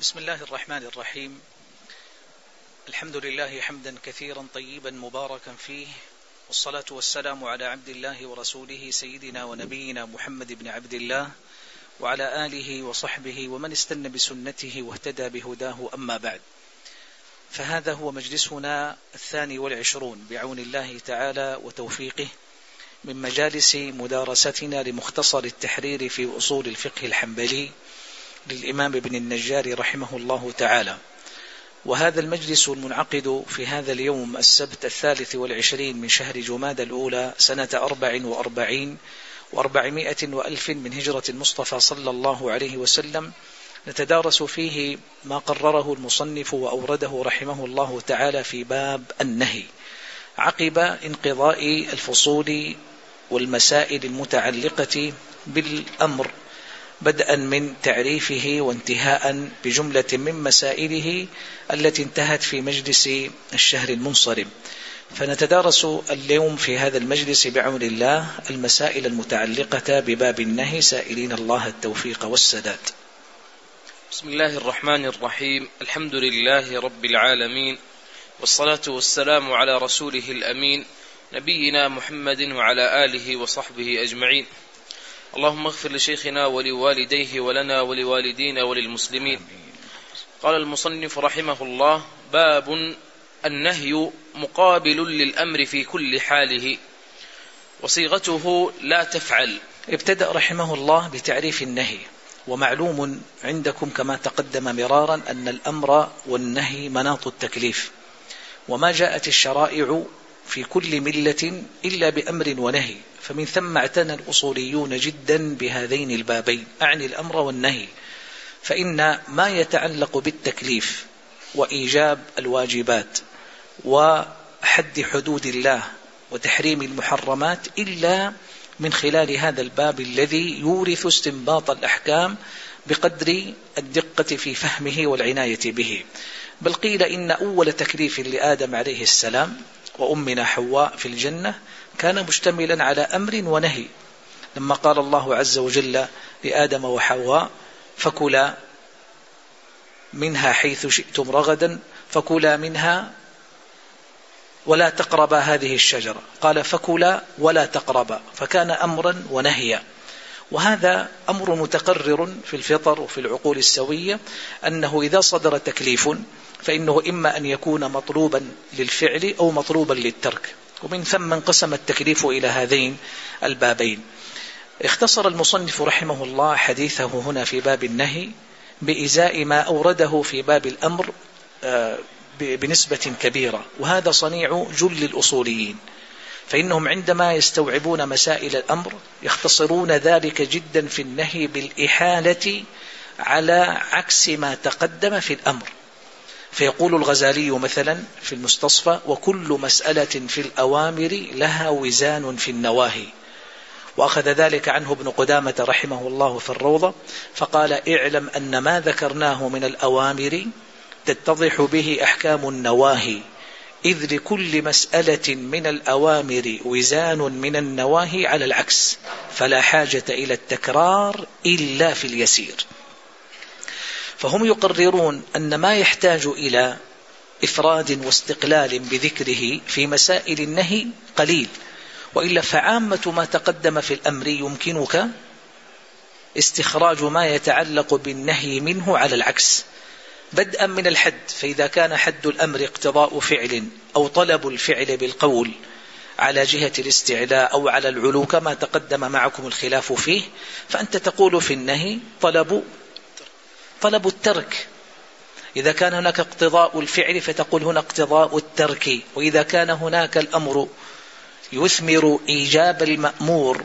بسم الله الرحمن الرحيم. الحمد لله حمدا كثيرا طيبا مباركا فيه والصلاة والسلام على عبد الله ورسوله سيدنا ونبينا محمد بن عبد الله وعلى آله وصحبه ومن استنى بسنته واهتدى بهداه أما بعد. فهذا هو مجلسنا الثاني والعشرون بعون الله تعالى وتوفيقه من مجالس مدارستنا لمختصر التحرير في أصول الفقه الحنبلي للإمام ابن النجار رحمه الله تعالى. وهذا المجلس المنعقد في هذا اليوم السبت الثالث والعشرين من شهر جماد الأولى سنة أربع وأربعين وأربعمائة وألف من هجرة المصطفى صلى الله عليه وسلم. نتدارس فيه ما قرره المصنف وأورده رحمه الله تعالى في باب النهي. عقب انقضاء الفصول والمسائل المتعلقة بالأمر. بدءا من تعريفه وانتهاء بجملة من مسائله التي انتهت في مجلس الشهر المنصرم. فنتدارس اليوم في هذا المجلس بعون الله المسائل المتعلقة بباب النهي. سائلين الله التوفيق والسداد. بسم الله الرحمن الرحيم. الحمد لله رب العالمين والصلاة والسلام على رسوله الأمين نبينا محمد وعلى آله وصحبه أجمعين. اللهم اغفر لشيخنا ولوالديه ولنا ولوالدينا وللمسلمين. قال المصنف رحمه الله باب النهي مقابل للأمر في كل حاله وصيغته لا تفعل. ابتدأ رحمه الله بتعريف النهي ومعلوم عندكم كما تقدم مرارا أن الأمر والنهي مناط التكليف وما جاءت الشرائع في كل ملة إلا بأمر ونهي. فمن ثم اعتنى الأصوليون جدا بهذين البابين أعني الأمر والنهي. فإن ما يتعلق بالتكليف وإيجاب الواجبات وحد حدود الله وتحريم المحرمات إلا من خلال هذا الباب الذي يورث استنباط الأحكام بقدر الدقة في فهمه والعناية به. بل قيل إن أول تكليف لآدم عليه السلام وأمنا حواء في الجنة كان مشتملا على أمر ونهي. لما قال الله عز وجل لآدم وحواء فكلا منها حيث شئتم رغدا فكلا منها ولا تقربا هذه الشجرة. قال فكلا ولا تقربا. فكان أمرا ونهيا. وهذا أمر متقرر في الفطر وفي العقول السوية أنه إذا صدر تكليف فإنه إما أن يكون مطلوبا للفعل أو مطلوبا للترك. ومن ثم انقسم التكليف إلى هذين البابين. اختصر المصنف رحمه الله حديثه هنا في باب النهي بإزاء ما أورده في باب الأمر آه، بنسبة كبيرة وهذا صنيع جل الأصوليين. فإنهم عندما يستوعبون مسائل الأمر يختصرون ذلك جدا في النهي بالإحالة على عكس ما تقدم في الأمر. فيقول الغزالي مثلا في المستصفى وكل مسألة في الأوامر لها وزان في النواهي. وأخذ ذلك عنه ابن قدامة رحمه الله في الروضة فقال اعلم أن ما ذكرناه من الأوامر تتضح به أحكام النواهي إذ لكل مسألة من الأوامر وزان من النواهي على العكس فلا حاجة إلى التكرار إلا في اليسير. فهم يقررون أن ما يحتاج إلى إفراد واستقلال بذكره في مسائل النهي قليل. وإلا فعامة ما تقدم في الأمر يمكنك استخراج ما يتعلق بالنهي منه على العكس. بدءا من الحد فإذا كان حد الأمر اقتضاء فعل أو طلب الفعل بالقول على جهة الاستعلاء أو على العلو كما تقدم معكم الخلاف فيه فأنت تقول في النهي طلب طلب الترك. إذا كان هناك اقتضاء الفعل فتقول هنا اقتضاء الترك. وإذا كان هناك الأمر يثمر إيجاب المأمور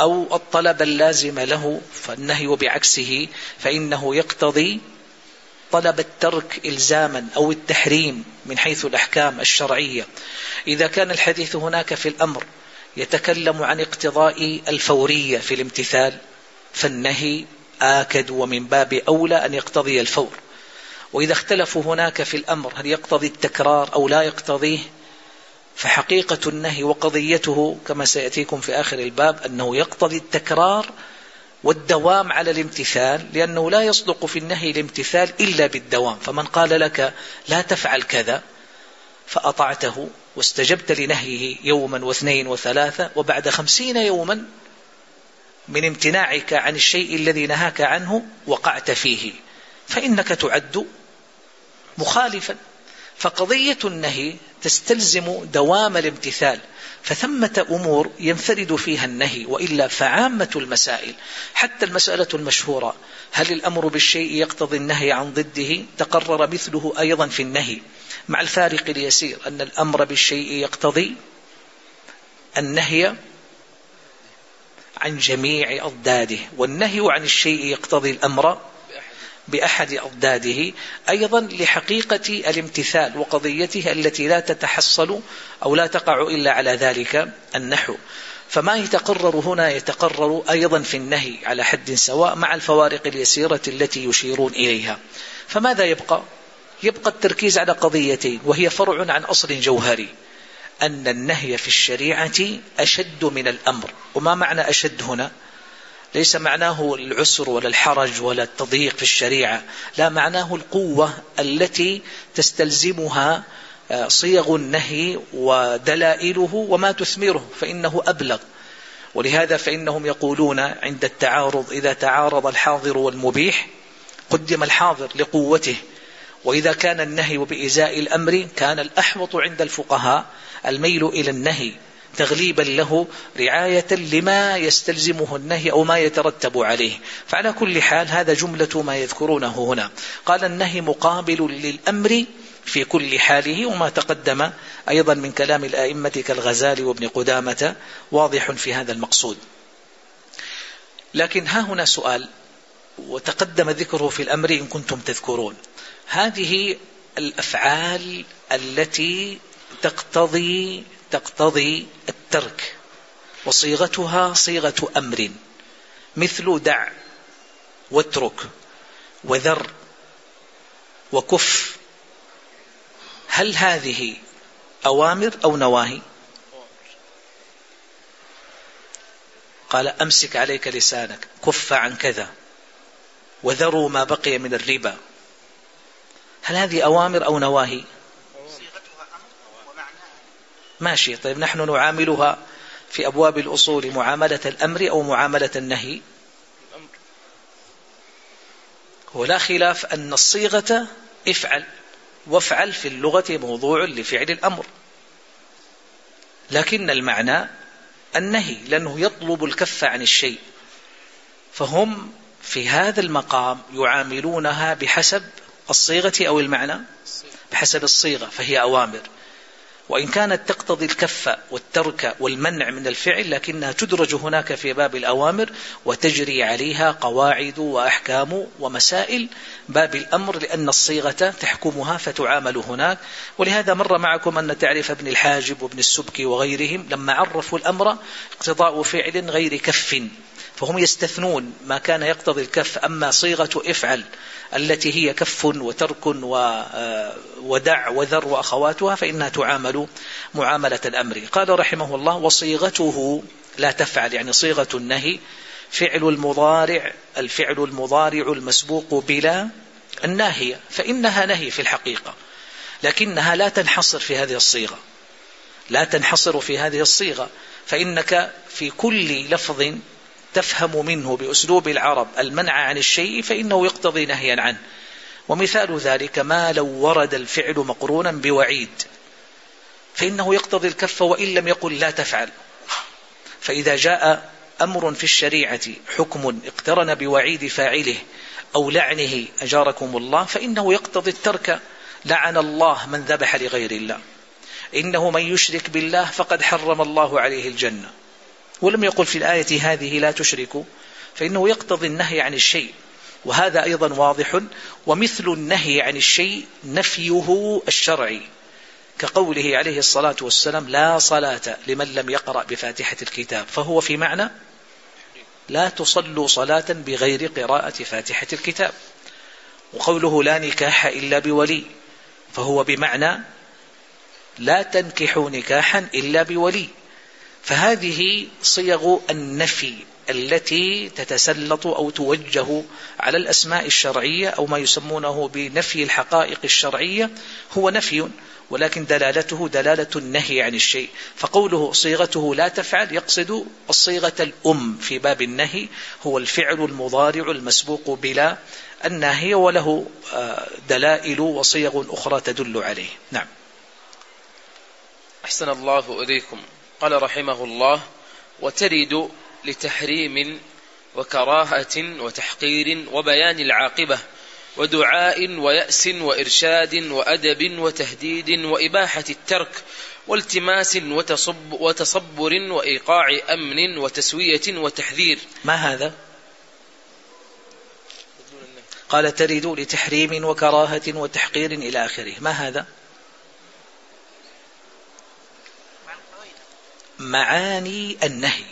أو الطلب اللازم له فالنهي بعكسه فإنه يقتضي طلب الترك إلزاما أو التحريم من حيث الأحكام الشرعية. إذا كان الحديث هناك في الأمر يتكلم عن اقتضاء الفورية في الامتثال فالنهي آكد ومن باب أولى أن يقتضي الفور. وإذا اختلفوا هناك في الأمر هل يقتضي التكرار أو لا يقتضيه فحقيقة النهي وقضيته كما سيأتيكم في آخر الباب أنه يقتضي التكرار والدوام على الامتثال لأنه لا يصدق في النهي الامتثال إلا بالدوام. فمن قال لك لا تفعل كذا فأطعته واستجبت لنهيه يوما واثنين وثلاثة وبعد خمسين يوما من امتناعك عن الشيء الذي نهاك عنه وقعت فيه. فإنك تعد مخالفا. فقضية النهي تستلزم دوام الامتثال. فثمة أمور ينفرد فيها النهي وإلا فعامة المسائل. حتى المسألة المشهورة هل الأمر بالشيء يقتضي النهي عن ضده؟ تقرر مثله أيضا في النهي. مع الفارق اليسير أن الأمر بالشيء يقتضي النهي عن جميع أضداده والنهي عن الشيء يقتضي الأمر بأحد أضداده أيضا لحقيقة الامتثال وقضيته التي لا تتحصل أو لا تقع إلا على ذلك النحو. فما يتقرر هنا يتقرر أيضا في النهي على حد سواء مع الفوارق اليسيرة التي يشيرون إليها. فماذا يبقى؟ يبقى التركيز على قضيتين وهي فرع عن أصل جوهري. أن النهي في الشريعة أشد من الأمر. وما معنى أشد هنا؟ ليس معناه العسر ولا الحرج ولا التضييق في الشريعة لا معناه القوة التي تستلزمها آه، صيغ النهي ودلائله وما تثمره فإنه أبلغ. ولهذا فإنهم يقولون عند التعارض إذا تعارض الحاضر والمبيح قدم الحاضر لقوته. وإذا كان النهي بإزاء الأمر كان الأحوط عند الفقهاء الميل إلى النهي تغليبا له رعاية لما يستلزمه النهي أو ما يترتب عليه. فعلى كل حال هذا جملة ما يذكرونه هنا. قال النهي مقابل للأمر في كل حاله وما تقدم أيضا من كلام الآئمة كالغزالي وابن قدامة واضح في هذا المقصود. لكن ها هنا سؤال وتقدم ذكره في الأمر إن كنتم تذكرون. هذه الأفعال التي تقتضي تقتضي الترك. وصيغتها صيغة أمر. مثل دع واترك وذر وكف. هل هذه أوامر أو نواهي؟ قال أمسك عليك لسانك. كف عن كذا. وذروا ما بقي من الربا. هل هذه أوامر أو نواهي؟ ماشي. طيب نحن نعاملها في أبواب الأصول معاملة الأمر أو معاملة النهي؟ ولا خلاف أن الصيغة افعل. وافعل في اللغة موضوع لفعل الأمر. لكن المعنى النهي لأنه يطلب الكف عن الشيء. فهم في هذا المقام يعاملونها بحسب الصيغة أو المعنى؟ بحسب الصيغة فهي أوامر. وإن كانت تقتضي الكف والترك والمنع من الفعل لكنها تدرج هناك في باب الأوامر وتجري عليها قواعد وأحكام ومسائل. باب الأمر لأن الصيغة تحكمها فتعامل هناك. ولهذا مر معكم أن تعرف ابن الحاجب وابن السبكي وغيرهم لما عرفوا الأمر اقتضاء فعل غير كف. فهم يستثنون ما كان يقتضي الكف أما صيغة إفعل التي هي كف وترك آه، ودع وذر وأخواتها فإنها تعامل معاملة الأمر. قال رحمه الله وصيغته لا تفعل يعني صيغة النهي فعل المضارع الفعل المضارع المسبوق بلا الناهية فإنها نهي في الحقيقة لكنها لا تنحصر في هذه الصيغة لا تنحصر في هذه الصيغة فإنك في كل لفظ تفهم منه بأسلوب العرب المنع عن الشيء فإنه يقتضي نهيا عنه. ومثال ذلك ما لو ورد الفعل مقرونا بوعيد. فإنه يقتضي الكف وإن لم يقل لا تفعل. فإذا جاء أمر في الشريعة حكم اقترن بوعيد فاعله أو لعنه أجاركم الله فإنه يقتضي الترك لعن الله من ذبح لغير الله. إنه من يشرك بالله فقد حرم الله عليه الجنة. ولم يقل في الآية هذه لا تشركوا فإنه يقتضي النهي عن الشيء. وهذا أيضا واضح ومثل النهي عن الشيء نفيه الشرعي كقوله عليه الصلاة والسلام لا صلاة لمن لم يقرأ بفاتحة الكتاب. فهو في معنى لا تصلوا صلاة بغير قراءة فاتحة الكتاب. وقوله لا نكاح إلا بولي فهو بمعنى لا تنكحوا نكاحا إلا بولي. فهذه صيغ النفي التي تتسلط أو توجه على الأسماء الشرعية أو ما يسمونه بنفي الحقائق الشرعية هو نفي ولكن دلالته دلالة النهي عن الشيء. فقوله صيغته لا تفعل يقصد الصيغة الأم في باب النهي هو الفعل المضارع المسبوق بلا الناهية وله آه، دلائل وصيغ أخرى تدل عليه. نعم. أحسن الله إليكم. قال رحمه الله وترد لتحريم وكراهة وتحقير وبيان العاقبة ودعاء ويأس وإرشاد وأدب وتهديد وإباحة الترك والتماس وتصب وتصبر وإيقاع أمن وتسوية وتحذير ما هذا؟ قال ترد لتحريم وكراهة وتحقير إلى آخره ما هذا؟ معاني النهي.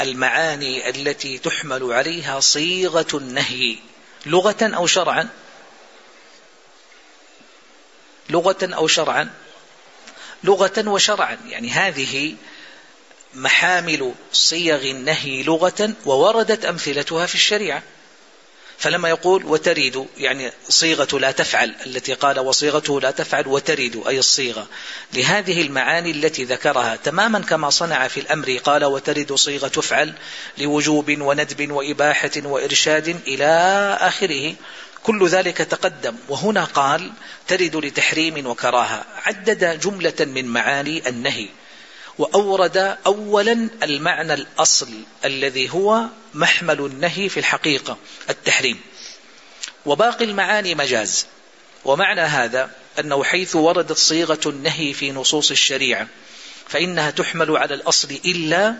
المعاني التي تحمل عليها صيغة النهي. لغة أو شرعا؟ لغة أو شرعا؟ لغة وشرعا. يعني هذه محامل صيغ النهي لغة ووردت أمثلتها في الشريعة. فلما يقول وتريد يعني صيغة لا تفعل التي قال وصيغته لا تفعل وتريد أي الصيغة. لهذه المعاني التي ذكرها تماما كما صنع في الأمر قال وتريد صيغة تفعل لوجوب وندب وإباحة وإرشاد إلى آخره. كل ذلك تقدم. وهنا قال ترد لتحريم وكراهة. عدد جملة من معاني النهي. وأورد أولا المعنى الأصل الذي هو محمل النهي في الحقيقة التحريم. وباقي المعاني مجاز. ومعنى هذا أنه حيث وردت صيغة النهي في نصوص الشريعة فإنها تحمل على الأصل إلا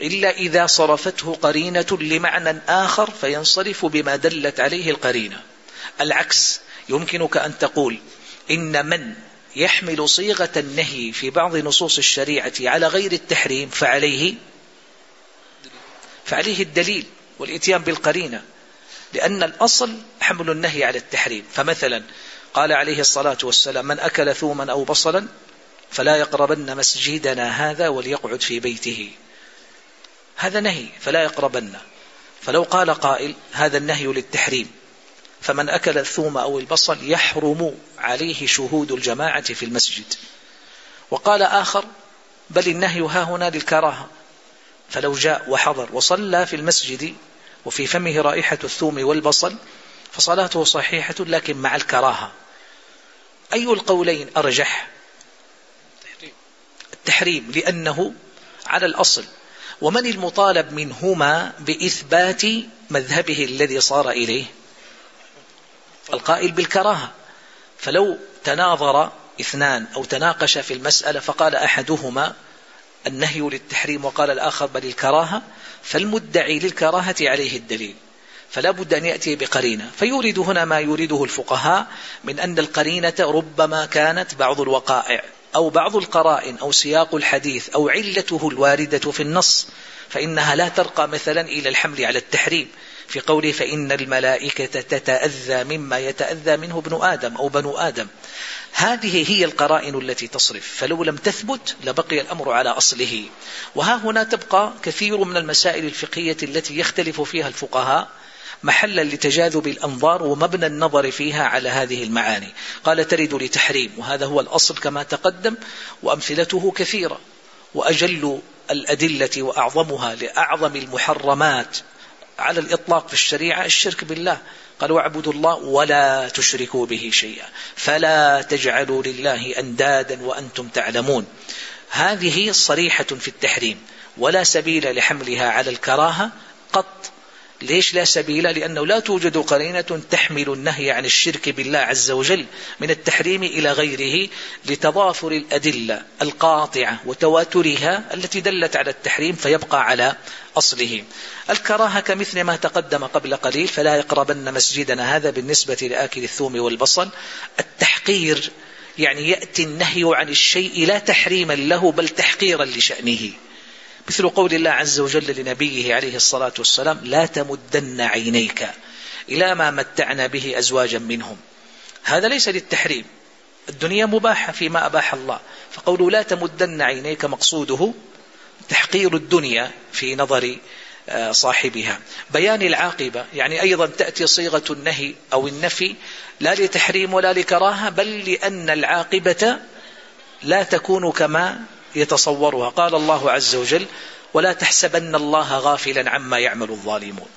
إلا إذا صرفته قرينة لمعنى آخر فينصرف بما دلت عليه القرينة. العكس يمكنك أن تقول إن من يحمل صيغة النهي في بعض نصوص الشريعة على غير التحريم فعليه فعليه الدليل والإتيان بالقرينة لأن الأصل حمل النهي على التحريم. فمثلا قال عليه الصلاة والسلام من أكل ثوما أو بصلا فلا يقربن مسجدنا هذا وليقعد في بيته. هذا نهي فلا يقربن. فلو قال قائل هذا النهي للتحريم. فمن أكل الثوم أو البصل يحرم عليه شهود الجماعة في المسجد. وقال آخر بل النهي ها هنا للكراهة. فلو جاء وحضر وصلى في المسجد وفي فمه رائحة الثوم والبصل فصلاته صحيحة لكن مع الكراهة. أي القولين أرجح؟ التحريم لأنه على الأصل. ومن المطالب منهما بإثبات مذهبه الذي صار إليه؟ القائل بالكراهة. فلو تناظر اثنان أو تناقش في المسألة فقال أحدهما النهي للتحريم وقال الآخر بل الكراهة فالمدعي للكراهة عليه الدليل. فلا بد أن يأتي بقرينة. فيورد هنا ما يريده الفقهاء من أن القرينة ربما كانت بعض الوقائع أو بعض القرائن أو سياق الحديث أو علته الواردة في النص فإنها لا ترقى مثلا إلى الحمل على التحريم. في قوله فإن الملائكة تتأذى مما يتأذى منه ابن آدم أو بنو آدم. هذه هي القرائن التي تصرف. فلو لم تثبت لبقي الأمر على أصله. وها هنا تبقى كثير من المسائل الفقهية التي يختلف فيها الفقهاء محلا لتجاذب الأنظار ومبنى النظر فيها على هذه المعاني. قال ترد لتحريم وهذا هو الأصل كما تقدم وأمثلته كثيرة. وأجل الأدلة وأعظمها لأعظم المحرمات. على الإطلاق في الشريعة الشرك بالله. قال واعبدوا الله ولا تشركوا به شيئا. فلا تجعلوا لله أندادا وأنتم تعلمون. هذه صريحة في التحريم. ولا سبيل لحملها على الكراهة قط ليش لا سبيل؟ لأنه لا توجد قرينة تحمل النهي عن الشرك بالله عز وجل من التحريم إلى غيره لتضافر الأدلة القاطعة وتواترها التي دلت على التحريم فيبقى على أصله. الكراهة كمثل ما تقدم قبل قليل فلا يقربن مسجدنا هذا بالنسبة لآكل الثوم والبصل. التحقير يعني يأتي النهي عن الشيء لا تحريما له بل تحقيرا لشأنه. مثل قول الله عز وجل لنبيه عليه الصلاة والسلام لا تمدن عينيك إلى ما متعنا به أزواجا منهم. هذا ليس للتحريم. الدنيا مباحة فيما أباح الله. فقوله لا تمدن عينيك مقصوده تحقير الدنيا في نظر آه، صاحبها. بيان العاقبة يعني أيضا تأتي صيغة النهي أو النفي لا لتحريم ولا لكراهة بل لأن العاقبة لا تكون كما يتصورها. قال الله عز وجل ولا تحسبن الله غافلا عما يعمل الظالمون.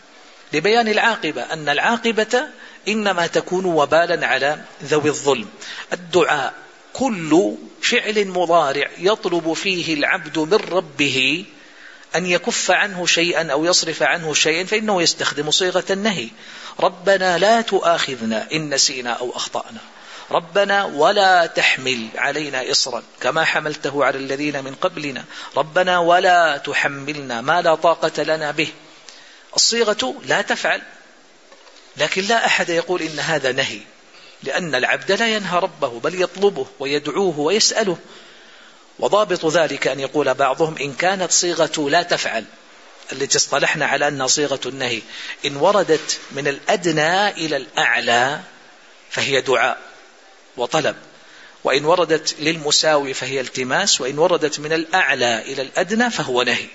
لبيان العاقبة أن العاقبة إنما تكون وبالا على ذوي الظلم. الدعاء كل فعل مضارع يطلب فيه العبد من ربه أن يكف عنه شيئا أو يصرف عنه شيئا فإنه يستخدم صيغة النهي ربنا لا تؤاخذنا إن نسينا أو أخطأنا. ربنا ولا تحمل علينا إصرا كما حملته على الذين من قبلنا. ربنا ولا تحملنا ما لا طاقة لنا به. الصيغة لا تفعل. لكن لا أحد يقول إن هذا نهي لأن العبد لا ينهى ربه بل يطلبه ويدعوه ويسأله. وضابط ذلك أن يقول بعضهم إن كانت صيغة لا تفعل التي اصطلحنا على أنها صيغة النهي. إن وردت من الأدنى إلى الأعلى فهي دعاء. وطلب. وإن وردت للمساوي فهي التماس وإن وردت من الأعلى إلى الأدنى فهو نهي.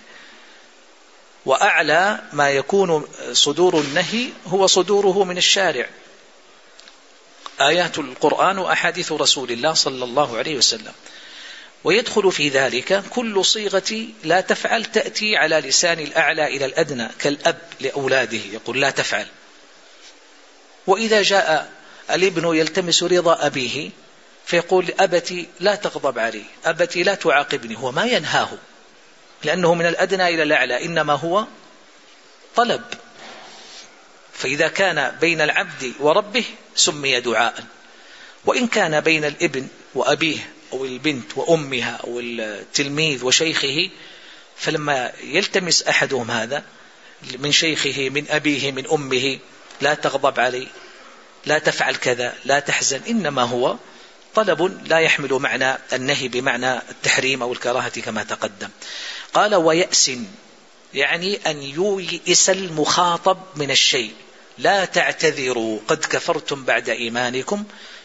وأعلى ما يكون صدور النهي هو صدوره من الشارع. آيات القرآن وأحاديث رسول الله صلى الله عليه وسلم. ويدخل في ذلك كل صيغة لا تفعل تأتي على لسان الأعلى إلى الأدنى كالأب لأولاده يقول لا تفعل. وإذا جاء الابن يلتمس رضا أبيه فيقول أبتي لا تغضب علي أبتي لا تعاقبني هو ما ينهاه لأنه من الأدنى إلى الأعلى إنما هو طلب. فإذا كان بين العبد وربه سمي دعاء. وإن كان بين الابن وأبيه أو البنت وأمها أو التلميذ وشيخه فلما يلتمس أحدهم هذا من شيخه من أبيه من أمه لا تغضب علي. لا تفعل كذا لا تحزن إنما هو طلب لا يحمل معنى النهي بمعنى التحريم أو الكراهة كما تقدم. قال ويأس يعني أن يوئس المخاطب من الشيء. لا تعتذروا قد كفرتم بعد إيمانكم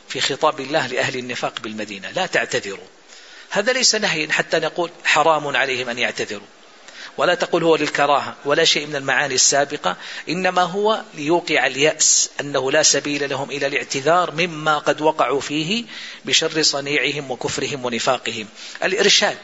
في خطاب الله لأهل النفاق بالمدينة. لا تعتذروا. هذا ليس نهي حتى نقول حرام عليهم أن يعتذروا. ولا تقول هو للكراهة ولا شيء من المعاني السابقة إنما هو ليوقع اليأس أنه لا سبيل لهم إلى الاعتذار مما قد وقعوا فيه بشر صنيعهم وكفرهم ونفاقهم. الإرشاد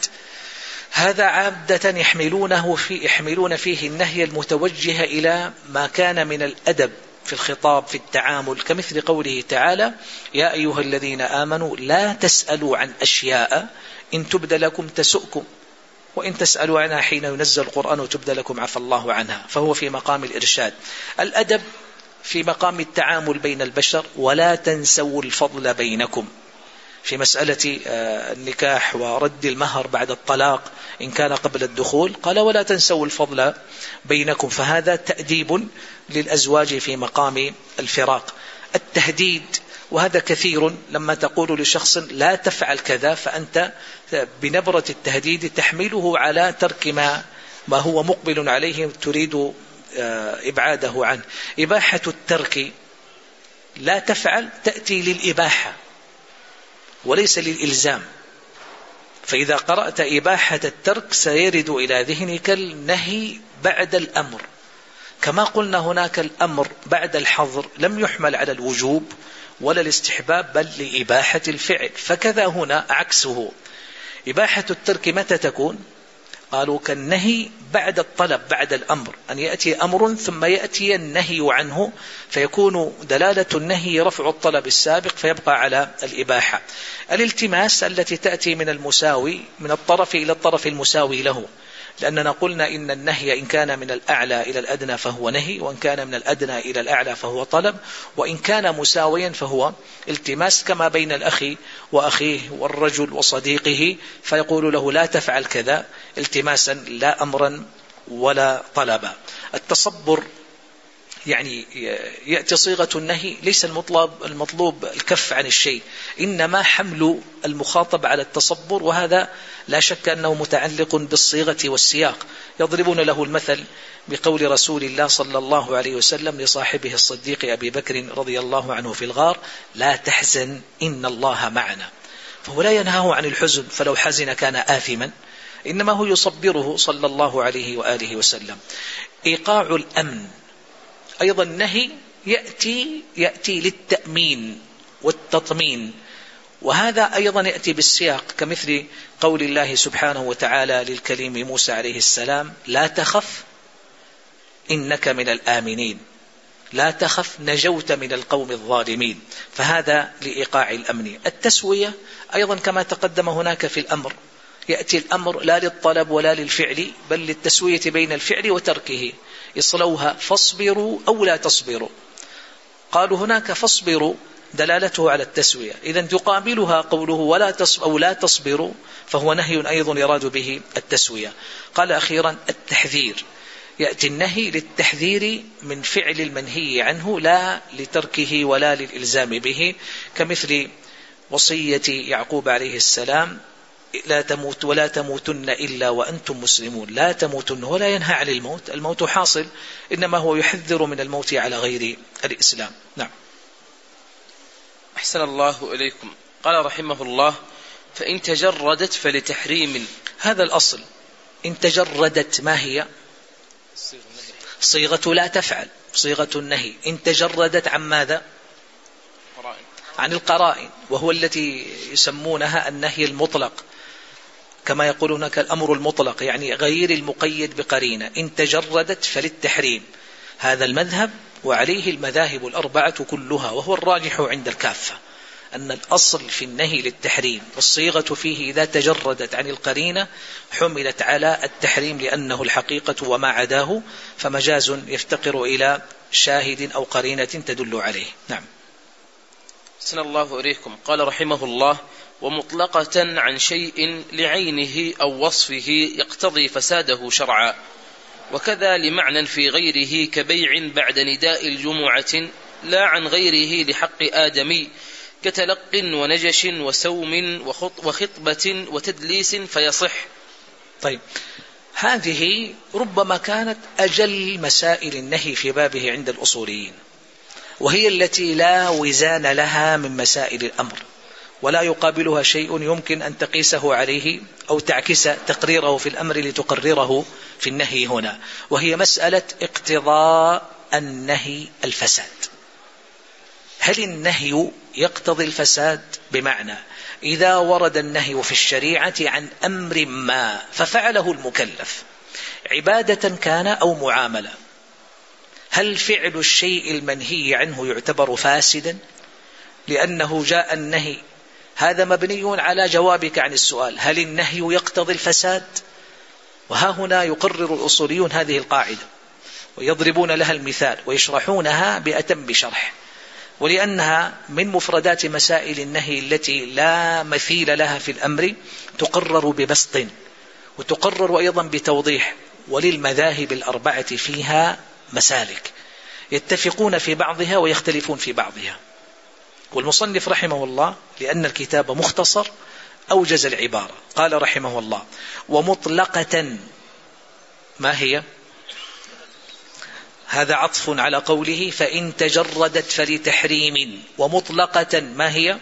هذا عادة يحملونه في يحملون فيه النهي المتوجه إلى ما كان من الأدب في الخطاب في التعامل. كمثل قوله تعالى يا أيها الذين آمنوا لا تسألوا عن أشياء إن تبد لكم تسؤكم. وإن تسألوا عنها حين ينزل القرآن وتبد لكم عفى الله عنها فهو في مقام الإرشاد. الأدب في مقام التعامل بين البشر ولا تنسوا الفضل بينكم. في مسألة آه، النكاح ورد المهر بعد الطلاق إن كان قبل الدخول قال ولا تنسوا الفضل بينكم. فهذا تأديب للأزواج في مقام الفراق. التهديد وهذا كثير لما تقول لشخص لا تفعل كذا فأنت بنبرة التهديد تحمله على ترك ما ما هو مقبل عليه تريد آه، إبعاده عنه. إباحة الترك لا تفعل تأتي للإباحة وليس للإلزام. فإذا قرأت إباحة الترك سيرد إلى ذهنك النهي بعد الأمر. كما قلنا هناك الأمر بعد الحظر لم يحمل على الوجوب ولا الاستحباب بل لإباحة الفعل. فكذا هنا عكسه. إباحة الترك متى تكون؟ قالوا كالنهي بعد الطلب بعد الأمر. أن يأتي أمر ثم يأتي النهي عنه فيكون دلالة النهي رفع الطلب السابق فيبقى على الإباحة. الالتماس التي تأتي من المساوي من الطرف إلى الطرف المساوي له. لأننا قلنا إن النهي إن كان من الأعلى إلى الأدنى فهو نهي وإن كان من الأدنى إلى الأعلى فهو طلب وإن كان مساويا فهو التماس كما بين الأخ وأخيه والرجل وصديقه فيقول له لا تفعل كذا التماسا لا أمرا ولا طلبا. التصبر يعني يأتي صيغة النهي ليس المطلب المطلوب الكف عن الشيء. إنما حمل المخاطب على التصبر وهذا لا شك أنه متعلق بالصيغة والسياق. يضربون له المثل بقول رسول الله صلى الله عليه وسلم لصاحبه الصديق أبي بكر رضي الله عنه في الغار لا تحزن إن الله معنا. فهو لا ينهاه عن الحزن فلو حزن كان آثما. إنما هو يصبره صلى الله عليه وآله وسلم. إيقاع الأمن أيضا النهي يأتي يأتي للتأمين والتطمين. وهذا أيضا يأتي بالسياق كمثل قول الله سبحانه وتعالى للكليم موسى عليه السلام لا تخف إنك من الآمنين. لا تخف نجوت من القوم الظالمين. فهذا لإيقاع الأمن. التسوية أيضا كما تقدم هناك في الأمر. يأتي الأمر لا للطلب ولا للفعل بل للتسوية بين الفعل وتركه. اصلوها فاصبروا أو لا تصبروا. قالوا هناك فاصبروا دلالته على التسوية. إذا تقابلها قوله ولا تصب أو لا تصبروا فهو نهي أيضا يراد به التسوية. قال أخيرا التحذير. يأتي النهي للتحذير من فعل المنهي عنه لا لتركه ولا للإلزام به كمثل وصية يعقوب عليه السلام لا تموت ولا تموتن إلا وأنتم مسلمون. لا تموتن. ولا ينهى عن الموت. الموت حاصل. إنما هو يحذر من الموت على غير الإسلام. نعم. أحسن الله إليكم. قال رحمه الله فإن تجردت فلتحريم. هذا الأصل. إن تجردت ما هي؟ صيغة لا تفعل. صيغة النهي. إن تجردت عن ماذا؟ عن القرائن. وهو التي يسمونها النهي المطلق. كما يقول هناك الأمر المطلق يعني غير المقيد بقرينة. إن تجردت فللتحريم. هذا المذهب وعليه المذاهب الأربعة كلها وهو الراجح عند الكافة. أن الأصل في النهي للتحريم والصيغة فيه إذا تجردت عن القرينة حملت على التحريم لأنه الحقيقة وما عداه فمجاز يفتقر إلى شاهد أو قرينة تدل عليه. نعم. سن الله إليكم. قال رحمه الله ومطلقة عن شيء لعينه أو وصفه يقتضي فساده شرعا. وكذا لمعنى في غيره كبيع بعد نداء الجمعة لا عن غيره لحق آدمي كتلق ونجش وسوم وخطبة وتدليس فيصح. طيب هذه ربما كانت أجل مسائل النهي في بابه عند الأصوليين وهي التي لا وزان لها من مسائل الأمر. ولا يقابلها شيء يمكن أن تقيسه عليه أو تعكس تقريره في الأمر لتقرره في النهي هنا. وهي مسألة اقتضاء النهي الفساد. هل النهي يقتضي الفساد؟ بمعنى إذا ورد النهي في الشريعة عن أمر ما ففعله المكلف عبادة كان أو معاملة هل فعل الشيء المنهي عنه يعتبر فاسدا؟ لأنه جاء النهي هذا مبني على جوابك عن السؤال. هل النهي يقتضي الفساد؟ وها هنا يقرر الأصوليون هذه القاعدة ويضربون لها المثال ويشرحونها بأتم شرح ولأنها من مفردات مسائل النهي التي لا مثيل لها في الأمر تقرر ببسط وتقرر أيضا بتوضيح. وللمذاهب الأربعة فيها مسالك يتفقون في بعضها ويختلفون في بعضها. والمصنف رحمه الله لأن الكتاب مختصر أوجز العبارة. قال رحمه الله ومطلقة. ما هي؟ هذا عطف على قوله فإن تجردت فلتحريم. ومطلقة ما هي؟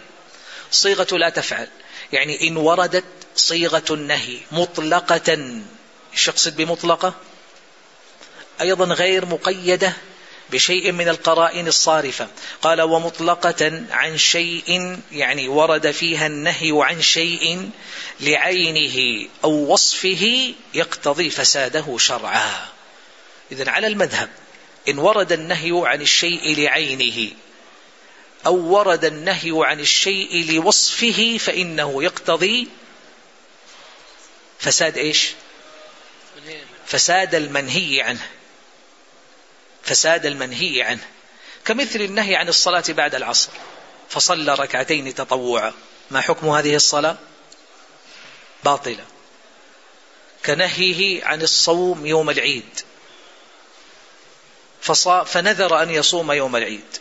صيغة لا تفعل. يعني إن وردت صيغة النهي. مطلقة. إيش يقصد بمطلقة؟ أيضا غير مقيدة. بشيء من القرائن الصارفة. قال ومطلقة عن شيء يعني ورد فيها النهي عن شيء لعينه أو وصفه يقتضي فساده شرعا. إذا على المذهب إن ورد النهي عن الشيء لعينه أو ورد النهي عن الشيء لوصفه فإنه يقتضي فساد إيش؟ فساد المنهي عنه. فساد المنهي عنه كمثل النهي عن الصلاة بعد العصر فصلى ركعتين تطوعا. ما حكم هذه الصلاة؟ باطلة. كنهيه عن الصوم يوم العيد فنذر أن يصوم يوم العيد.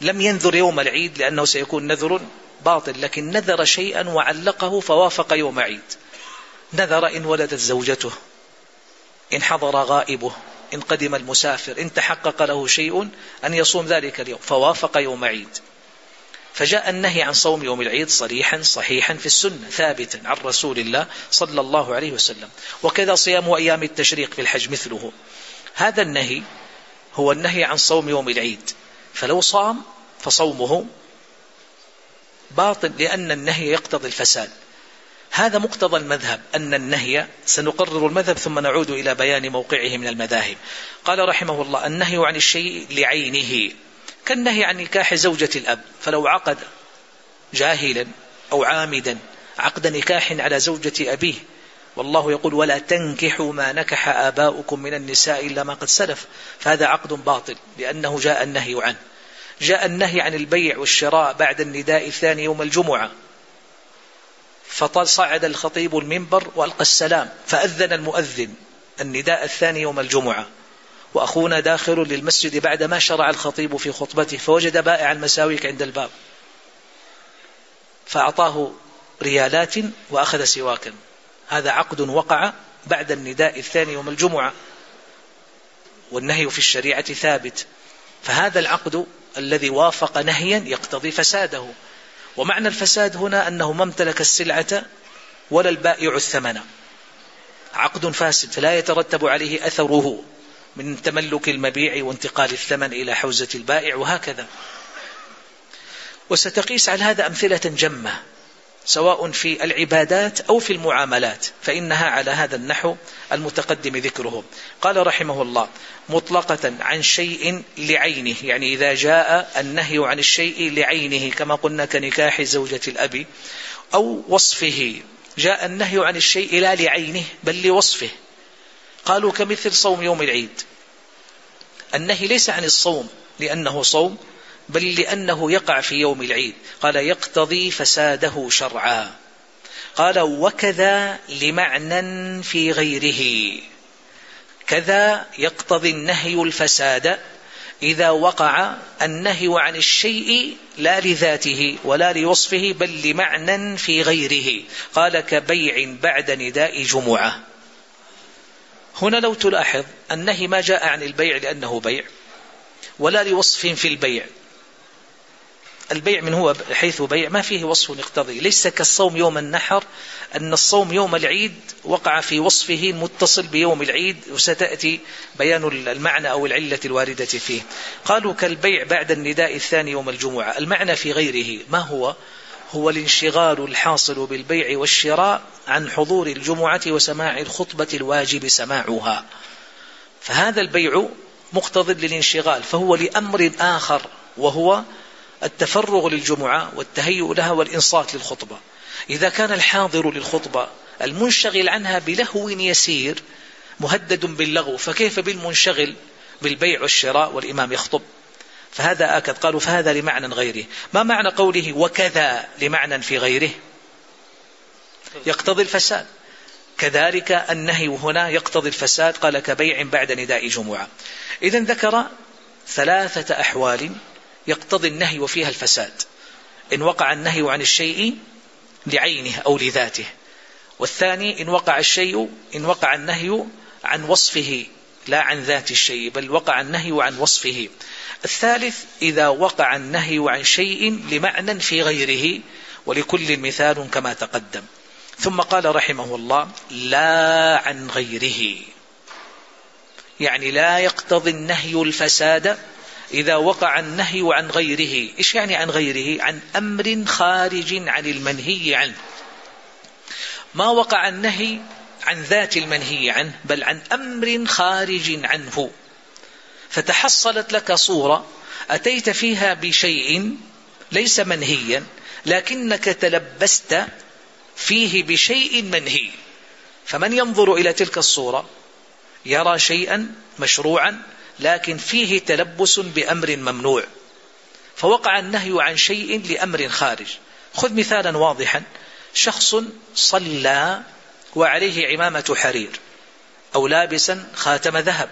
لم ينذر يوم العيد لأنه سيكون نذر باطل لكن نذر شيئا وعلقه فوافق يوم عيد. نذر إن ولدت زوجته إن حضر غائبه. إن قدم المسافر إن تحقق له شيء أن يصوم ذلك اليوم. فوافق يوم عيد. فجاء النهي عن صوم يوم العيد صريحا صحيحا في السنة ثابتا عن رسول الله صلى الله عليه وسلم. وكذا صيام أيام التشريق في الحج مثله. هذا النهي هو النهي عن صوم يوم العيد. فلو صام فصومه باطل لأن النهي يقتضي الفساد. هذا مقتضى المذهب أن النهي سنقرر المذهب ثم نعود إلى بيان موقعه من المذاهب. قال رحمه الله النهي عن الشيء لعينه كالنهي عن نكاح زوجة الأب. فلو عقد جاهلا أو عامدا عقد نكاح على زوجة أبيه والله يقول ولا تنكحوا ما نكح آباؤكم من النساء إلا ما قد سلف فهذا عقد باطل لأنه جاء النهي عنه. جاء النهي عن البيع والشراء بعد النداء الثاني يوم الجمعة. فصعد الخطيب المنبر وألقى السلام فأذن المؤذن النداء الثاني يوم الجمعة وأخونا داخل للمسجد بعدما شرع الخطيب في خطبته فوجد بائع المساويك عند الباب فأعطاه ريالات وأخذ سواكا. هذا عقد وقع بعد النداء الثاني يوم الجمعة والنهي في الشريعة ثابت فهذا العقد الذي وافق نهيا يقتضي فساده. ومعنى الفساد هنا أنه ما امتلك السلعة ولا البائع الثمن. عقد فاسد فلا يترتب عليه أثره من تملك المبيع وانتقال الثمن إلى حوزة البائع وهكذا. وستقيس على هذا أمثلة جمة. سواء في العبادات أو في المعاملات فإنها على هذا النحو المتقدم ذكره. قال رحمه الله مطلقة عن شيء لعينه يعني إذا جاء النهي عن الشيء لعينه كما قلنا كنكاح زوجة الأب أو وصفه جاء النهي عن الشيء لا لعينه بل لوصفه. قالوا كمثل صوم يوم العيد. النهي ليس عن الصوم لأنه صوم بل لأنه يقع في يوم العيد. قال يقتضي فساده شرعا. قال وكذا لمعنى في غيره. كذا يقتضي النهي الفساد. إذا وقع النهي عن الشيء لا لذاته ولا لوصفه بل لمعنى في غيره. قال كبيع بعد نداء جمعة. هنا لو تلاحظ النهي ما جاء عن البيع لأنه بيع ولا لوصف في البيع. البيع من هو حيث بيع ما فيه وصف يقتضي. ليس كالصوم يوم النحر أن الصوم يوم العيد وقع في وصفه متصل بيوم العيد وستأتي بيان المعنى أو العلة الواردة فيه. قالوا كالبيع بعد النداء الثاني يوم الجمعة. المعنى في غيره ما هو؟ هو الانشغال الحاصل بالبيع والشراء عن حضور الجمعة وسماع الخطبة الواجب سماعها. فهذا البيع مقتض للانشغال فهو لأمر آخر وهو التفرغ للجمعة والتهيؤ لها والإنصات للخطبة. إذا كان الحاضر للخطبة المنشغل عنها بلهو يسير مهدد باللغو فكيف بالمنشغل بالبيع والشراء والإمام يخطب؟ فهذا آكد قالوا فهذا لمعنى غيره. ما معنى قوله وكذا لمعنى في غيره؟ يقتضي الفساد. كذلك النهي هنا يقتضي الفساد قال كبيع بعد نداء جمعة. إذا ذكر ثلاثة أحوال يقتضي النهي وفيها الفساد. إن وقع النهي عن الشيء لعينه أو لذاته. والثاني إن وقع الشيء إن وقع النهي عن وصفه لا عن ذات الشيء بل وقع النهي عن وصفه. الثالث إذا وقع النهي عن شيء لمعنى في غيره ولكل مثال كما تقدم. ثم قال رحمه الله لا عن غيره. يعني لا يقتضي النهي الفساد إذا وقع النهي عن غيره. إيش يعني عن غيره؟ عن أمر خارج عن المنهي عنه. ما وقع النهي عن ذات المنهي عنه بل عن أمر خارج عنه. فتحصلت لك صورة أتيت فيها بشيء ليس منهيا لكنك تلبست فيه بشيء منهي. فمن ينظر إلى تلك الصورة؟ يرى شيئا مشروعا لكن فيه تلبس بأمر ممنوع. فوقع النهي عن شيء لأمر خارج. خذ مثالا واضحا. شخص صلى وعليه عمامة حرير أو لابسا خاتم ذهب.